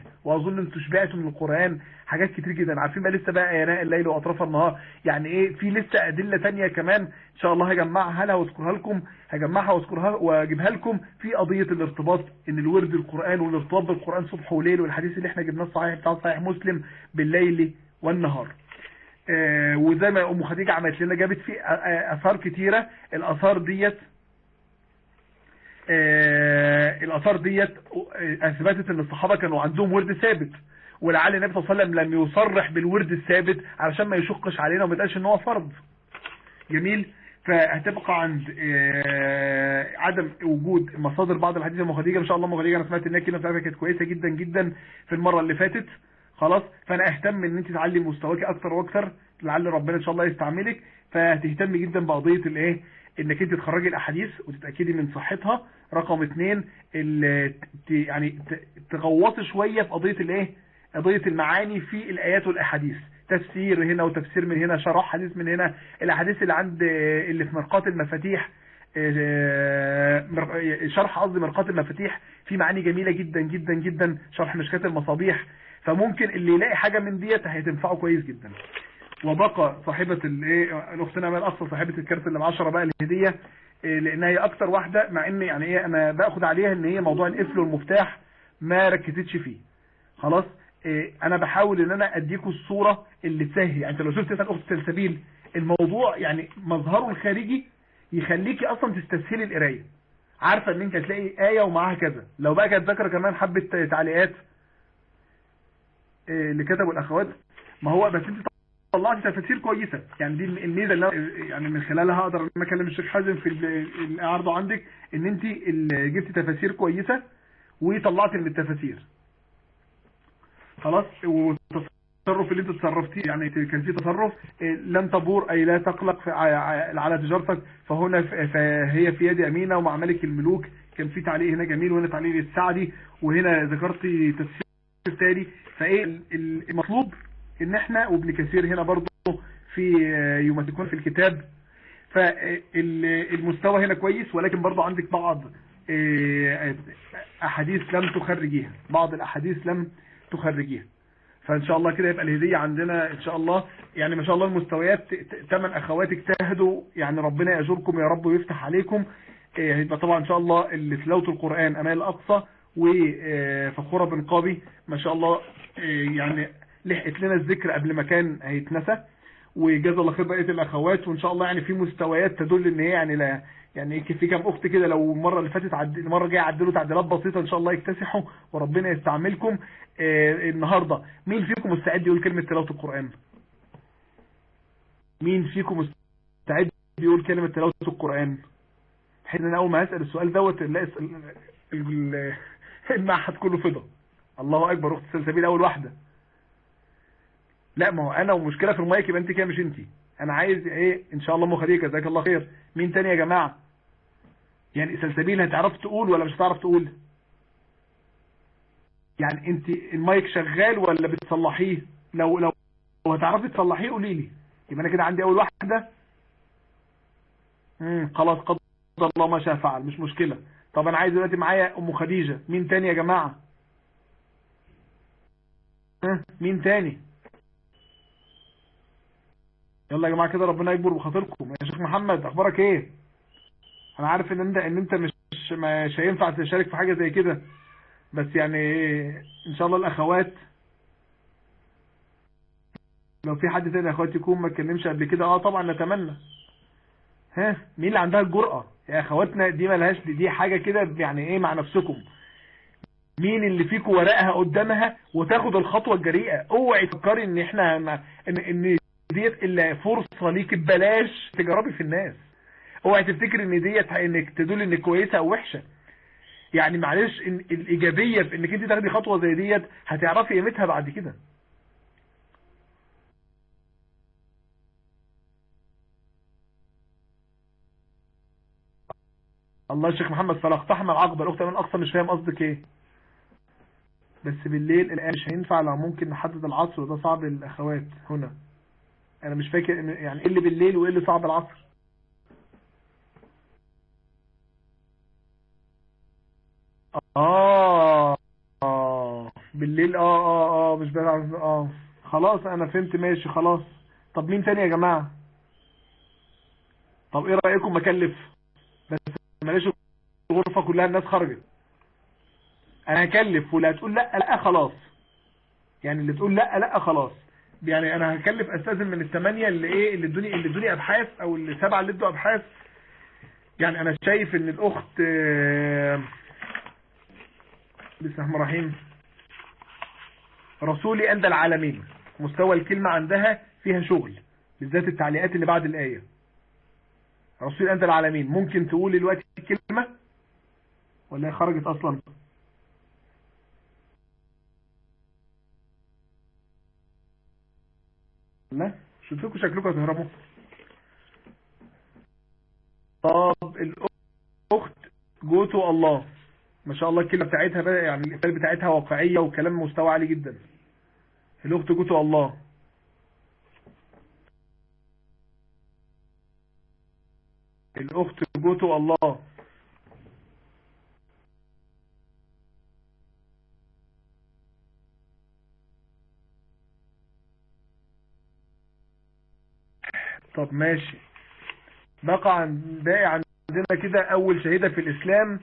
100% وأظن أنتوا شبعتوا من القران حاجات كتير جدا. عارفين بقى لسه بقى يناء الليل وأطراف النهار. يعني إيه؟ في لسه أدلة ثانية كمان إن شاء الله هجمعها لها واذكرها لكم. هجمعها واذكرها وأجيبها لكم في قضية الارتباط إن الورد القرآن والارتباط بالقرآن صبح وليل والحديث اللي إحنا جبناه الصحيح بتاع صحيح مسلم بالليل والنهار. آه وزي ما أم خديجة عملت لنا جابت في آثار كتيرة. الآثار ديت الآثار ديت أثبتت إن الصحابة كانوا عندهم ورد ثابت ولعل النبي صلى الله عليه وسلم لم يصرح بالورد الثابت علشان ما يشقش علينا وما يتقالش إن هو فرض. جميل. فهتبقى عند آه عدم وجود مصادر بعض الحديث ام خديجه إن شاء الله ام خديجه أنا سمعت إنها كلمة بتاعتها كانت كويسة جدا جدا في المرة اللي فاتت. خلاص. فأنا أهتم إن أنت تعلي مستواك أكتر وأكتر لعل ربنا إن شاء الله يستعملك. فهتهتم جدا بقضية الإيه؟ انك انت تخرجي الاحاديث وتتأكدي من صحتها رقم اثنين يعني تغوصي شوية في قضية الايه؟ قضية المعاني في الآيات والأحاديث. تفسير هنا وتفسير من هنا شرح حديث من هنا. الأحاديث اللي عند اللي في مرقات المفاتيح آه، مر- شرح قصدي مرقات المفاتيح في معاني جميلة جدا جدا جدا. شرح مشكات المصابيح فممكن اللي يلاقي حاجة من ديت هتنفعه كويس جدا. وبقى صاحبة الايه الأختنا امال أصلا صاحبة الكارت اللي ب 10 بقى الهدية لانها هي أكتر واحدة مع إن يعني إيه أنا باخد عليها إن هي موضوع القفل والمفتاح ما ركزتش فيه. خلاص؟ إيه، أنا بحاول إن أنا اديكم الصورة اللي تسهل. يعني أنت لو شفت مثلا أخت سلسبيل الموضوع يعني مظهره الخارجي يخليكي أصلا تستسهلي القراية. عارفة إن أنت هتلاقي آية ومعاها كذا. لو بقى كانت ذاكرة كمان حبة تعليقات إيه، اللي كتبوا الأخوات ما هو بس أنت طلعت تفاسير كويسة. يعني دي الميزة اللي يعني من خلالها أقدر إن أكلم الشيخ حازم في عرضه عندك إن أنت جبت تفاسير كويسة وطلعت من التفاسير. خلاص؟ والتصرف اللي أنت تصرفتيه يعني كان في تصرف لن تبور أي لا تقلق على تجارتك فهنا فهي في يد أمينة ومع ملك الملوك. كان في تعليق هنا جميل وهنا تعليق للسعدي وهنا ذكرتي تفسير تاني. فإيه ال- ال- المطلوب إن إحنا وابن كثير هنا برضه في آه، يمسكون في الكتاب فالمستوى هنا كويس ولكن برضه عندك بعض آه، أحاديث لم تخرجيها بعض الأحاديث لم تخرجيها. فإن شاء الله كده يبقى الهدية عندنا إن شاء الله. يعني ما شاء الله المستويات ثمان اخوات اجتهدوا يعني ربنا يأجركم يا رب ويفتح عليكم. آه، هيبقى طبعا إن شاء الله اللي تلاوه القرآن أمال الأقصى وفخوره بن قابي ما شاء الله يعني لحقت لنا الذكر قبل ما كان هيتنسى وجزا الله خير بقية الأخوات وإن شاء الله يعني في مستويات تدل إن هي يعني لا يعني في كام أخت كده لو المرة اللي فاتت عد... المرة الجاية عدلوا تعديلات بسيطة إن شاء الله يكتسحوا وربنا يستعملكم. آه النهارده مين فيكم مستعد يقول كلمة تلاوة القرآن؟ مين فيكم مستعد يقول كلمة تلاوة القرآن؟ بحيث إن أنا أول ما اسال السؤال دوت نلاقي ال- ال- المعهد كله فضى الله أكبر أخت سلسبيل أول واحدة. لا ما هو أنا ومشكلة في المايك يبقى أنت كده مش أنت. أنا عايز إيه؟ إن شاء الله خديجه جزاك الله خير. مين تاني يا جماعة؟ يعني سلسبيل هتعرف تقول ولا مش هتعرف تقول؟ يعني أنت المايك شغال ولا بتصلحيه؟ لو لو هتعرفي تصلحيه قولي لي. يبقى أنا كده عندي أول واحدة. امم خلاص قدر الله ما شاء فعل مش مشكلة. طب أنا عايز دلوقتي معايا أم خديجة. مين تاني يا جماعة؟ مين تاني؟ يلا يا جماعة كده ربنا يكبر بخاطركم. يا شيخ محمد أخبارك إيه؟ أنا عارف إن انت إن أنت مش مش هينفع تشارك في حاجة زي كده. بس يعني إن شاء الله الاخوات لو في حد تاني أخوات يكون ما اتكلمش قبل كده آه طبعا نتمنى. ها؟ مين اللي عندها الجرأة؟ يا أخواتنا دي ملهاش دي حاجة كده يعني إيه مع نفسكم. مين اللي فيكم ورقها قدامها وتاخد الخطوة الجريئة؟ اوعي تفكري إن إحنا ان إن ديت إلا فرصة ليك ببلاش تجربي في الناس. اوعي تفتكر إن ديت إنك تدل انك كويسة أو وحشة. يعني معلش إن الإيجابية في إنك أنت تاخدي خطوة زي ديت هتعرفي قيمتها بعد كده. الله الشيخ محمد صلاح اقتحم العقبة الأخت من أقصى مش فاهم قصدك إيه. بس بالليل الآن مش هينفع لو ممكن نحدد العصر وده صعب للاخوات هنا. أنا مش فاكر ان يعني إيه اللي بالليل وإيه اللي صعب العصر. آه آه بالليل آه آه آه مش بلعب آه. خلاص أنا فهمت ماشي خلاص. طب مين تاني يا جماعة؟ طب إيه رأيكم اكلف بس معلش الغرفة كلها الناس خرجت. أنا هكلف واللي هتقول لأ لأ خلاص. يعني اللي تقول لأ لأ خلاص. يعني أنا هكلف أستاذن من الثمانية اللي إيه اللي ادوني اللي ادوني أبحاث أو السبعة اللي ادوا أبحاث. يعني أنا شايف إن الأخت بسم الله الرحمن الرحيم. رسولي عند العالمين. مستوى الكلمة عندها فيها شغل بالذات التعليقات اللي بعد الآية. رسول عند العالمين. ممكن تقول دلوقتي الكلمة ولا خرجت أصلا؟ لا شفتكم شكلكم هتهربوا. طب الأخت جوتو الله ما شاء الله الكلمة بتاعتها بقى يعني الافعال بتاعتها واقعية وكلام مستوى عالي جدا. الأخت جوتو الله الأخت جوتو الله طب ماشي. بقى باقي عندنا كده أول شهيدة في الإسلام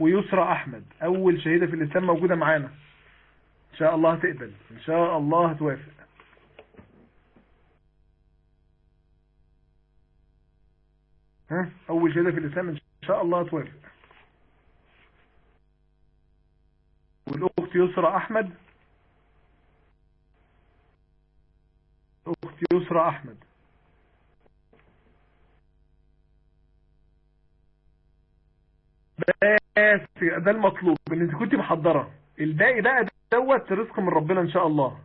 ويسرى أحمد. أول شهيدة في الإسلام موجودة معانا. إن شاء الله هتقبل. إن شاء الله هتوافق. ها؟ أول شهيدة في الإسلام إن شاء الله هتوافق. والأخت يسرى أحمد؟ اخت يسرى أحمد. بس ده المطلوب إن أنت كنت محضرة. الباقي بقى دوت رزق من ربنا إن شاء الله.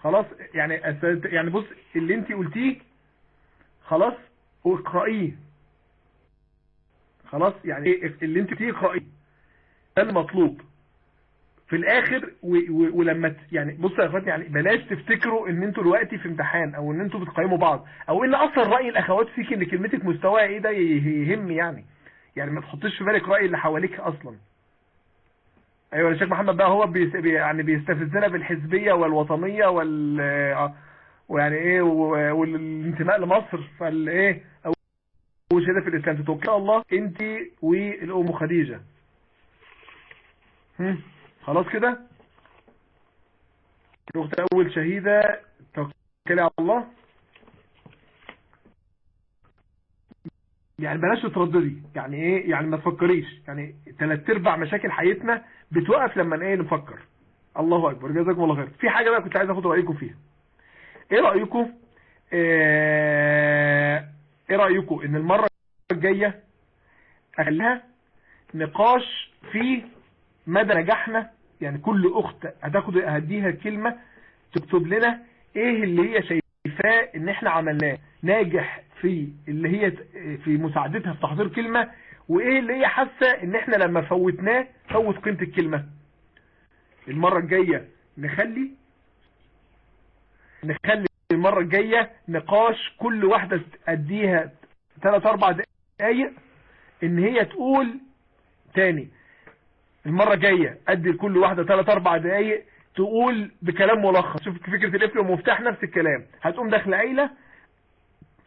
خلاص يعني يعني بص اللي أنت قلتيه خلاص اقرأيه. خلاص يعني اللي أنت قلتيه اقرأيه. ده المطلوب. في الآخر و و ولما يعني بصوا يا إخواتي يعني بلاش تفتكروا إن أنتوا دلوقتي في امتحان أو إن أنتوا بتقيموا بعض أو إن أصلا رأي الأخوات فيك إن كلمتك مستواها إيه ده يهم يعني. يعني ما تحطش في بالك رأي اللي حواليك أصلا. أيوه يا شيخ محمد بقى هو بي يعني بيستفزنا بالحزبية والوطنية وال ويعني إيه والانتماء لمصر. فالايه أول شهاده في الإسلام. تتوكل الله أنت والأم خديجة. هم، خلاص كده؟ الأخت أول شهيدة توكلي على الله. يعني بلاش ترددي يعني إيه؟ يعني ما تفكريش. يعني ثلاث أرباع مشاكل حياتنا بتوقف لما إيه؟ نفكر. الله أكبر. جزاكم الله خير. في حاجة بقى كنت عايز أخد رأيكم فيها. إيه رأيكم؟ إيه رأيكم؟ إن المرة الجاية أخليها نقاش في مدى نجاحنا؟ يعني كل أخت هتاخد هديها كلمة تكتب لنا إيه اللي هي شايفاه إن إحنا عملناه. ناجح في اللي هي في مساعدتها في تحضير كلمة وإيه اللي هي حاسة إن إحنا لما فوتناه فوت قيمة الكلمة. المرة الجاية نخلي نخلي المرة الجاية نقاش كل واحدة أديها 3 4 دقايق إن هي تقول تاني. المرة الجاية أدي لكل واحدة 3 4 دقايق تقول بكلام ملخص. شوف فكرة القفل ومفتاح نفس الكلام. هتقوم داخلة قايلة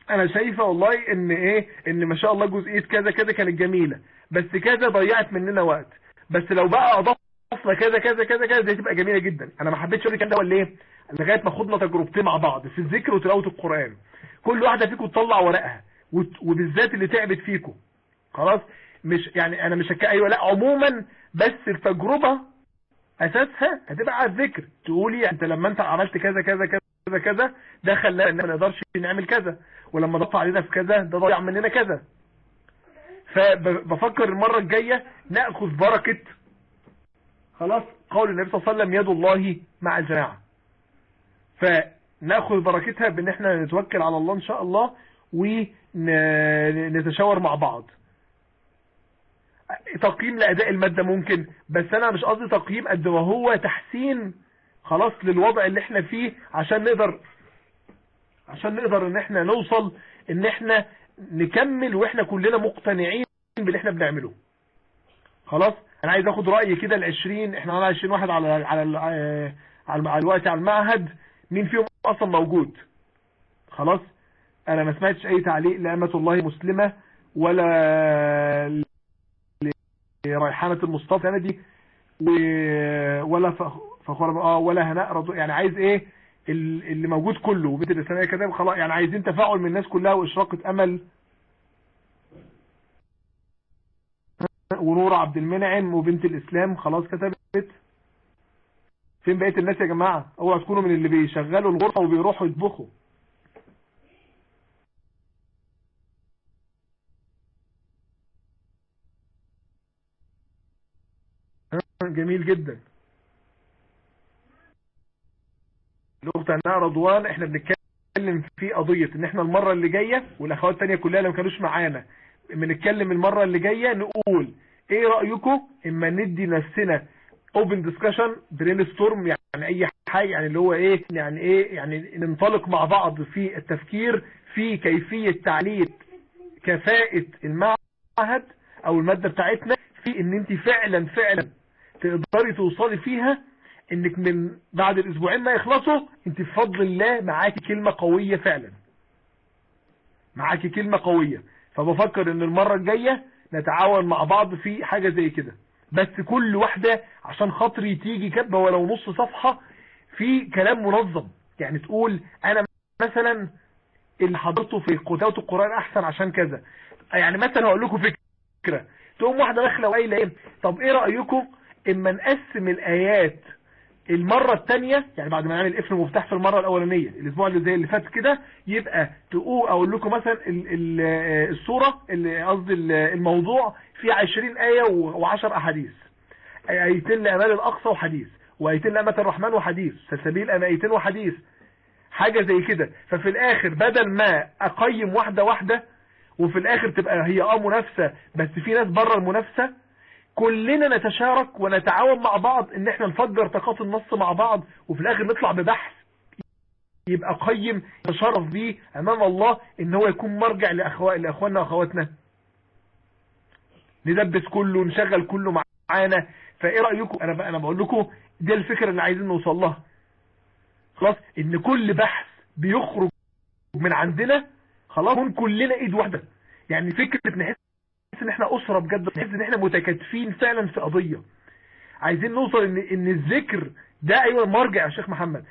أنا شايفة والله إن إيه إن ما شاء الله جزئية كذا كذا كانت جميلة. بس كذا ضيعت مننا وقت. بس لو بقى أضفنا كذا كذا كذا كذا دي تبقى جميلة جدا. أنا ما حبيتش أقول الكلام ده إيه؟ لغاية ما خدنا تجربتين مع بعض في الذكر وتلاوة القرآن. كل واحدة فيكم تطلع ورقها وبالذات اللي تعبت فيكم. خلاص؟ مش يعني أنا مش هك... أيوه لا عموما بس التجربة أساسها هتبقى على الذكر. تقولي أنت لما أنت عملت كذا كذا كذا كذا ده خلانا ان ما نقدرش نعمل كذا. ولما ضغط علينا في كذا ده ضيع مننا كذا. فبفكر المرة الجاية نأخذ بركة خلاص قول النبي صلى الله عليه وسلم يد الله مع الجماعة. فنأخذ بركتها بإن إحنا نتوكل على الله إن شاء الله ونتشاور مع بعض. تقييم لأداء المادة ممكن بس أنا مش قصدي تقييم قد ما هو تحسين خلاص للوضع اللي إحنا فيه عشان نقدر عشان نقدر إن إحنا نوصل إن إحنا نكمل وإحنا كلنا مقتنعين باللي إحنا بنعمله. خلاص؟ أنا عايز آخد رأي كده ال20 إحنا على 20 واحد على على آه، على الوقت على المعهد مين فيهم أصلا موجود؟ خلاص؟ أنا ما سمعتش أي تعليق لأمة الله مسلمة ولا ريحانة المصطفى و- ولا فخ- فخورة آه ولا هناء رضو يعني عايز إيه؟ اللي موجود كله وبيت الإسلامية كده خلاص يعني عايزين تفاعل من الناس كلها وإشراقة أمل. ونور عبد المنعم وبنت الإسلام خلاص كتبت. فين بقية الناس يا جماعة؟ اوعوا تكونوا من اللي بيشغلوا الغرفة وبيروحوا يطبخوا. جميل جدا. الاخت هناء رضوان إحنا بنتكلم في قضية إن إحنا المرة اللي جاية والأخوات التانية كلها اللي ما كانوش معانا بنتكلم المرة اللي جاية نقول إيه رأيكم؟ إما ندي نفسنا open discussion brain storm يعني أي حاجة يعني اللي هو إيه يعني إيه يعني ننطلق مع بعض في التفكير في كيفية تعلية كفاءة المعهد أو المادة بتاعتنا في إن أنت فعلا فعلا تقدري توصلي فيها انك من بعد الاسبوعين ما يخلصوا انت بفضل الله معاكي كلمة قوية فعلا. معاكي كلمة قوية. فبفكر إن المرة الجاية نتعاون مع بعض في حاجة زي كده. بس كل واحدة عشان خاطري تيجي كتبة ولو نص صفحة في كلام منظم. يعني تقول أنا مثلا اللي حضرته في قدوة القرآن أحسن عشان كذا. يعني مثلا هقول لكم فكرة. تقوم واحدة داخلة وقايلة إيه؟ طب إيه رأيكم اما نقسم الآيات المرة الثانية يعني بعد ما نعمل قفل مفتاح في المرة الأولانية الأسبوع اللي زي اللي فات كده يبقى تقول أقول لكم مثلا ال الصورة قصدي الموضوع فيه 20 آية و10 أحاديث. أيتين لامال الأقصى وحديث وأيتين لأمة الرحمن وحديث سلسبيل ايتين وحديث. حاجة زي كده. ففي الآخر بدل ما أقيم واحدة واحدة وفي الآخر تبقى هي آه منافسة بس في ناس بره المنافسة كلنا نتشارك ونتعاون مع بعض إن إحنا نفجر طاقات النص مع بعض وفي الآخر نطلع ببحث يبقى قيم تشرف بيه أمام الله إن هو يكون مرجع. لإخواننا وأخواتنا. ندبس كله نشغل كله معانا. فإيه رأيكم؟ أنا بقى أنا بقول لكم دي الفكرة اللي عايزين نوصل لها. خلاص؟ إن كل بحث بيخرج من عندنا خلاص؟ كلنا إيد واحدة. يعني فكرة نحس إن إحنا أسرة بجد نحس إن إحنا متكاتفين فعلا في قضية. عايزين نوصل ان إن الذكر ده أيوه مرجع يا شيخ محمد.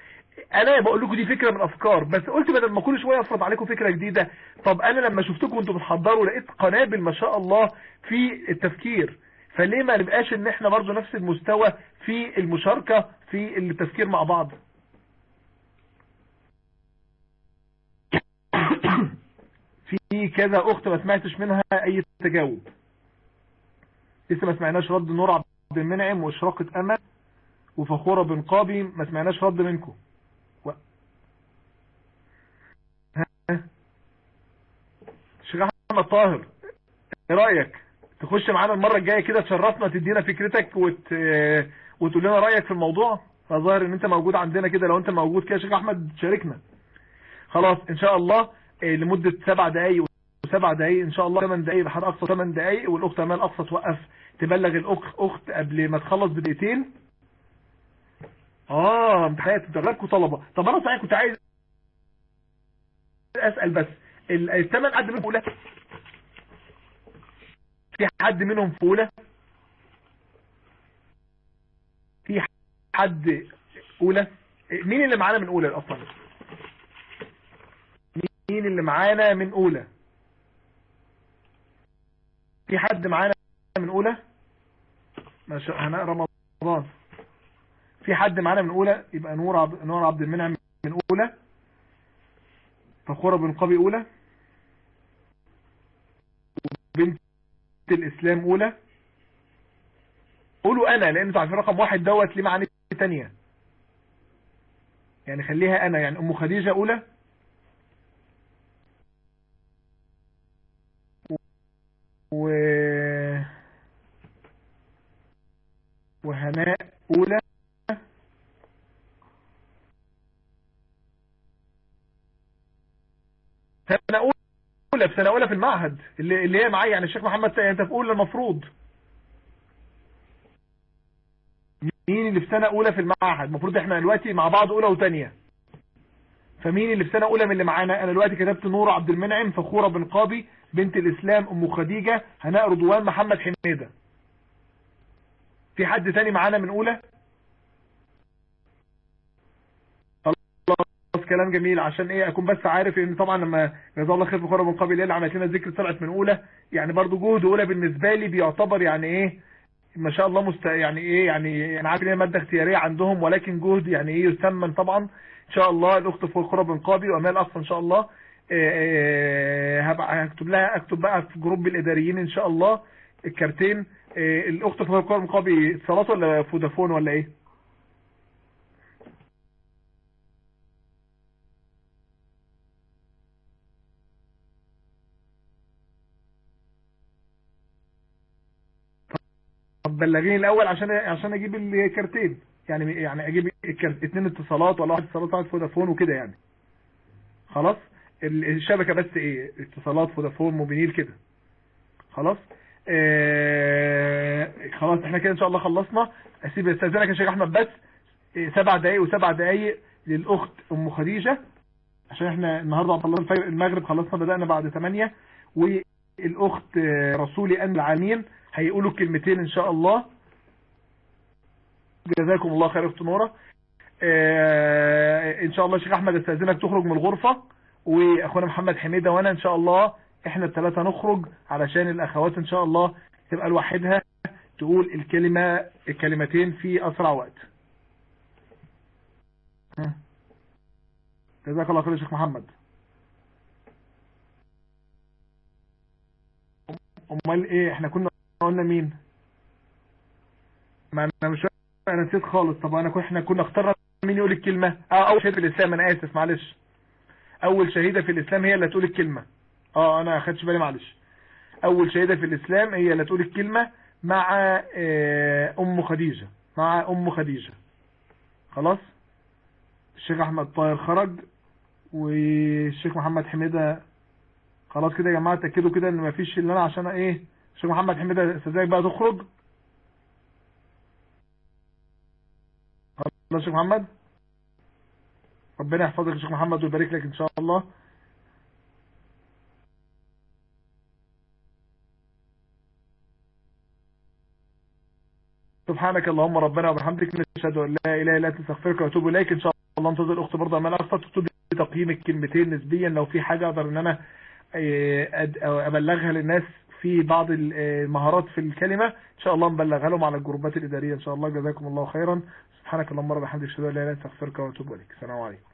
أنا بقول لكم دي فكرة من الافكار بس قلت بدل ما كل شوية أفرض عليكم فكرة جديدة طب أنا لما شفتكم وأنتم بتحضروا لقيت قنابل ما شاء الله في التفكير. فليه ما نبقاش إن إحنا برضو نفس المستوى في المشاركة في التفكير مع بعض؟ في كذا أخت ما سمعتش منها أي تجاوب. لسه ما سمعناش رد نور عبد المنعم وإشراقة أمل وفخورة بن قابي ما سمعناش رد منكم. و... شيخ أحمد طاهر إيه رأيك؟ تخش معانا المرة الجاية كده تشرفنا تدينا فكرتك وت... وتقول لنا رأيك في الموضوع؟ فظاهر إن أنت موجود عندنا كده لو أنت موجود كده شيخ أحمد شاركنا. خلاص إن شاء الله لمدة سبع دقايق وسبع دقايق إن شاء الله ثمان دقايق بحد أقصى ثمان دقايق والأخت امال اقصى توقف تبلغ الاخت أخت قبل ما تخلص بدقيقتين. آه امتحانات أنتوا طلبه طب أنا صحيح كنت عايز أسأل بس الثمان حد منهم في أولى؟ في حد منهم في أولى؟ في حد أولى؟ مين اللي معانا من أولى أصلا؟ مين اللي معانا من أولى. في حد معانا من أولى؟ ما شاء هنقرأ رمضان. في حد معانا من أولى؟ يبقى نور عبد نور عبد المنعم من أولى. فخورة بن قبي أولى. بنت الإسلام أولى. قولوا أنا لأن أنتوا عارفين رقم واحد دوت ليه معاني تانية. يعني خليها أنا يعني أم خديجة أولى. و وهناء أولى. سنة أولى في سنة أولى في المعهد اللي, اللي هي معايا يعني الشيخ محمد أنت في أولى المفروض. مين اللي في سنة أولى في المعهد؟ المفروض إحنا دلوقتي مع بعض أولى وتانية. فمين اللي في سنة أولى من اللي معانا؟ أنا دلوقتي كتبت نور عبد المنعم فخورة بن قاضي. بنت الإسلام أم خديجة هناء رضوان محمد حميدة. في حد تاني معانا من أولى؟ خلاص كلام جميل. عشان إيه؟ أكون بس عارف إن طبعا لما جزاه الله خير بخير من قبل اللي عملت لنا ذكر طلعت من أولى. يعني برضو جهد أولى بالنسبة لي بيعتبر يعني إيه؟ ما شاء الله مست يعني إيه؟ يعني أنا عارف إن هي مادة اختيارية عندهم ولكن جهد يعني إيه يثمن طبعا. إن شاء الله الأخت فخوره بن قابي وأمال أصلا إن شاء الله. هبقى هكتب لها اكتب بقى في جروب الإداريين إن شاء الله الكارتين. الأخت فخوره بن قابي اتصالات ولا فودافون ولا إيه؟ بلغيني الأول عشان عشان أجيب الكارتين. يعني يعني أجيب الكارت اتنين اتصالات ولا واحد اتصالات واحد فودافون وكده يعني. خلاص؟ الشبكة بس إيه؟ اتصالات فودافون موبينيل كده. خلاص؟ آه خلاص إحنا كده إن شاء الله خلصنا. أسيب استأذنك يا شيخ أحمد بس إيه، سبع دقايق وسبع دقايق للأخت أم خديجة. عشان إحنا النهارده خلصنا المغرب خلصنا بدأنا بعد 8 والأخت آه، رسولي أن العامين هيقولوا كلمتين إن شاء الله. جزاكم الله خير اخت نورة. آه، إن شاء الله شيخ أحمد استأذنك تخرج من الغرفة. وأخونا محمد حميدة وأنا إن شاء الله إحنا الثلاثة نخرج علشان الأخوات إن شاء الله تبقى لوحدها تقول الكلمة الكلمتين في أسرع وقت. جزاك الله خير يا شيخ محمد. أمال إيه؟ إحنا كنا قلنا مين؟ ما أنا مش أنا نسيت خالص. طب أنا إحنا كنا اخترنا مين يقول الكلمة؟ آه أول شهيده في الإسلام أنا آسف معلش. أول شهيدة في الإسلام هي اللي تقول الكلمة. آه أنا اخدش بالي معلش. أول شهيدة في الإسلام هي اللي تقول الكلمة مع آه، أم خديجة. مع أم خديجة. خلاص؟ الشيخ أحمد طاهر خرج والشيخ محمد حميدة خلاص كده يا جماعة تاكدوا كده إن مفيش إلا أنا عشان إيه؟ الشيخ محمد حميدة استاذنك بقى تخرج. خلاص يا شيخ محمد؟ ربنا يحفظك يا شيخ محمد ويبارك لك إن شاء الله. سبحانك اللهم ربنا وبحمدك نشهد أن لا إله إلا أنت نستغفرك ونتوب إليك. إن شاء الله انتظر الأخت برضه أمال اخطا تكتب لي تقييم الكلمتين نسبيا. لو في حاجة أقدر إن أنا أو أبلغها للناس في بعض المهارات في الكلمة إن شاء الله نبلغها لهم على الجروبات الإدارية إن شاء الله. جزاكم الله خيرا. سبحانك اللهم رب وبحمدك. أشهد أن لا إله إلا أنت استغفرك واتوب إليك. السلام عليكم.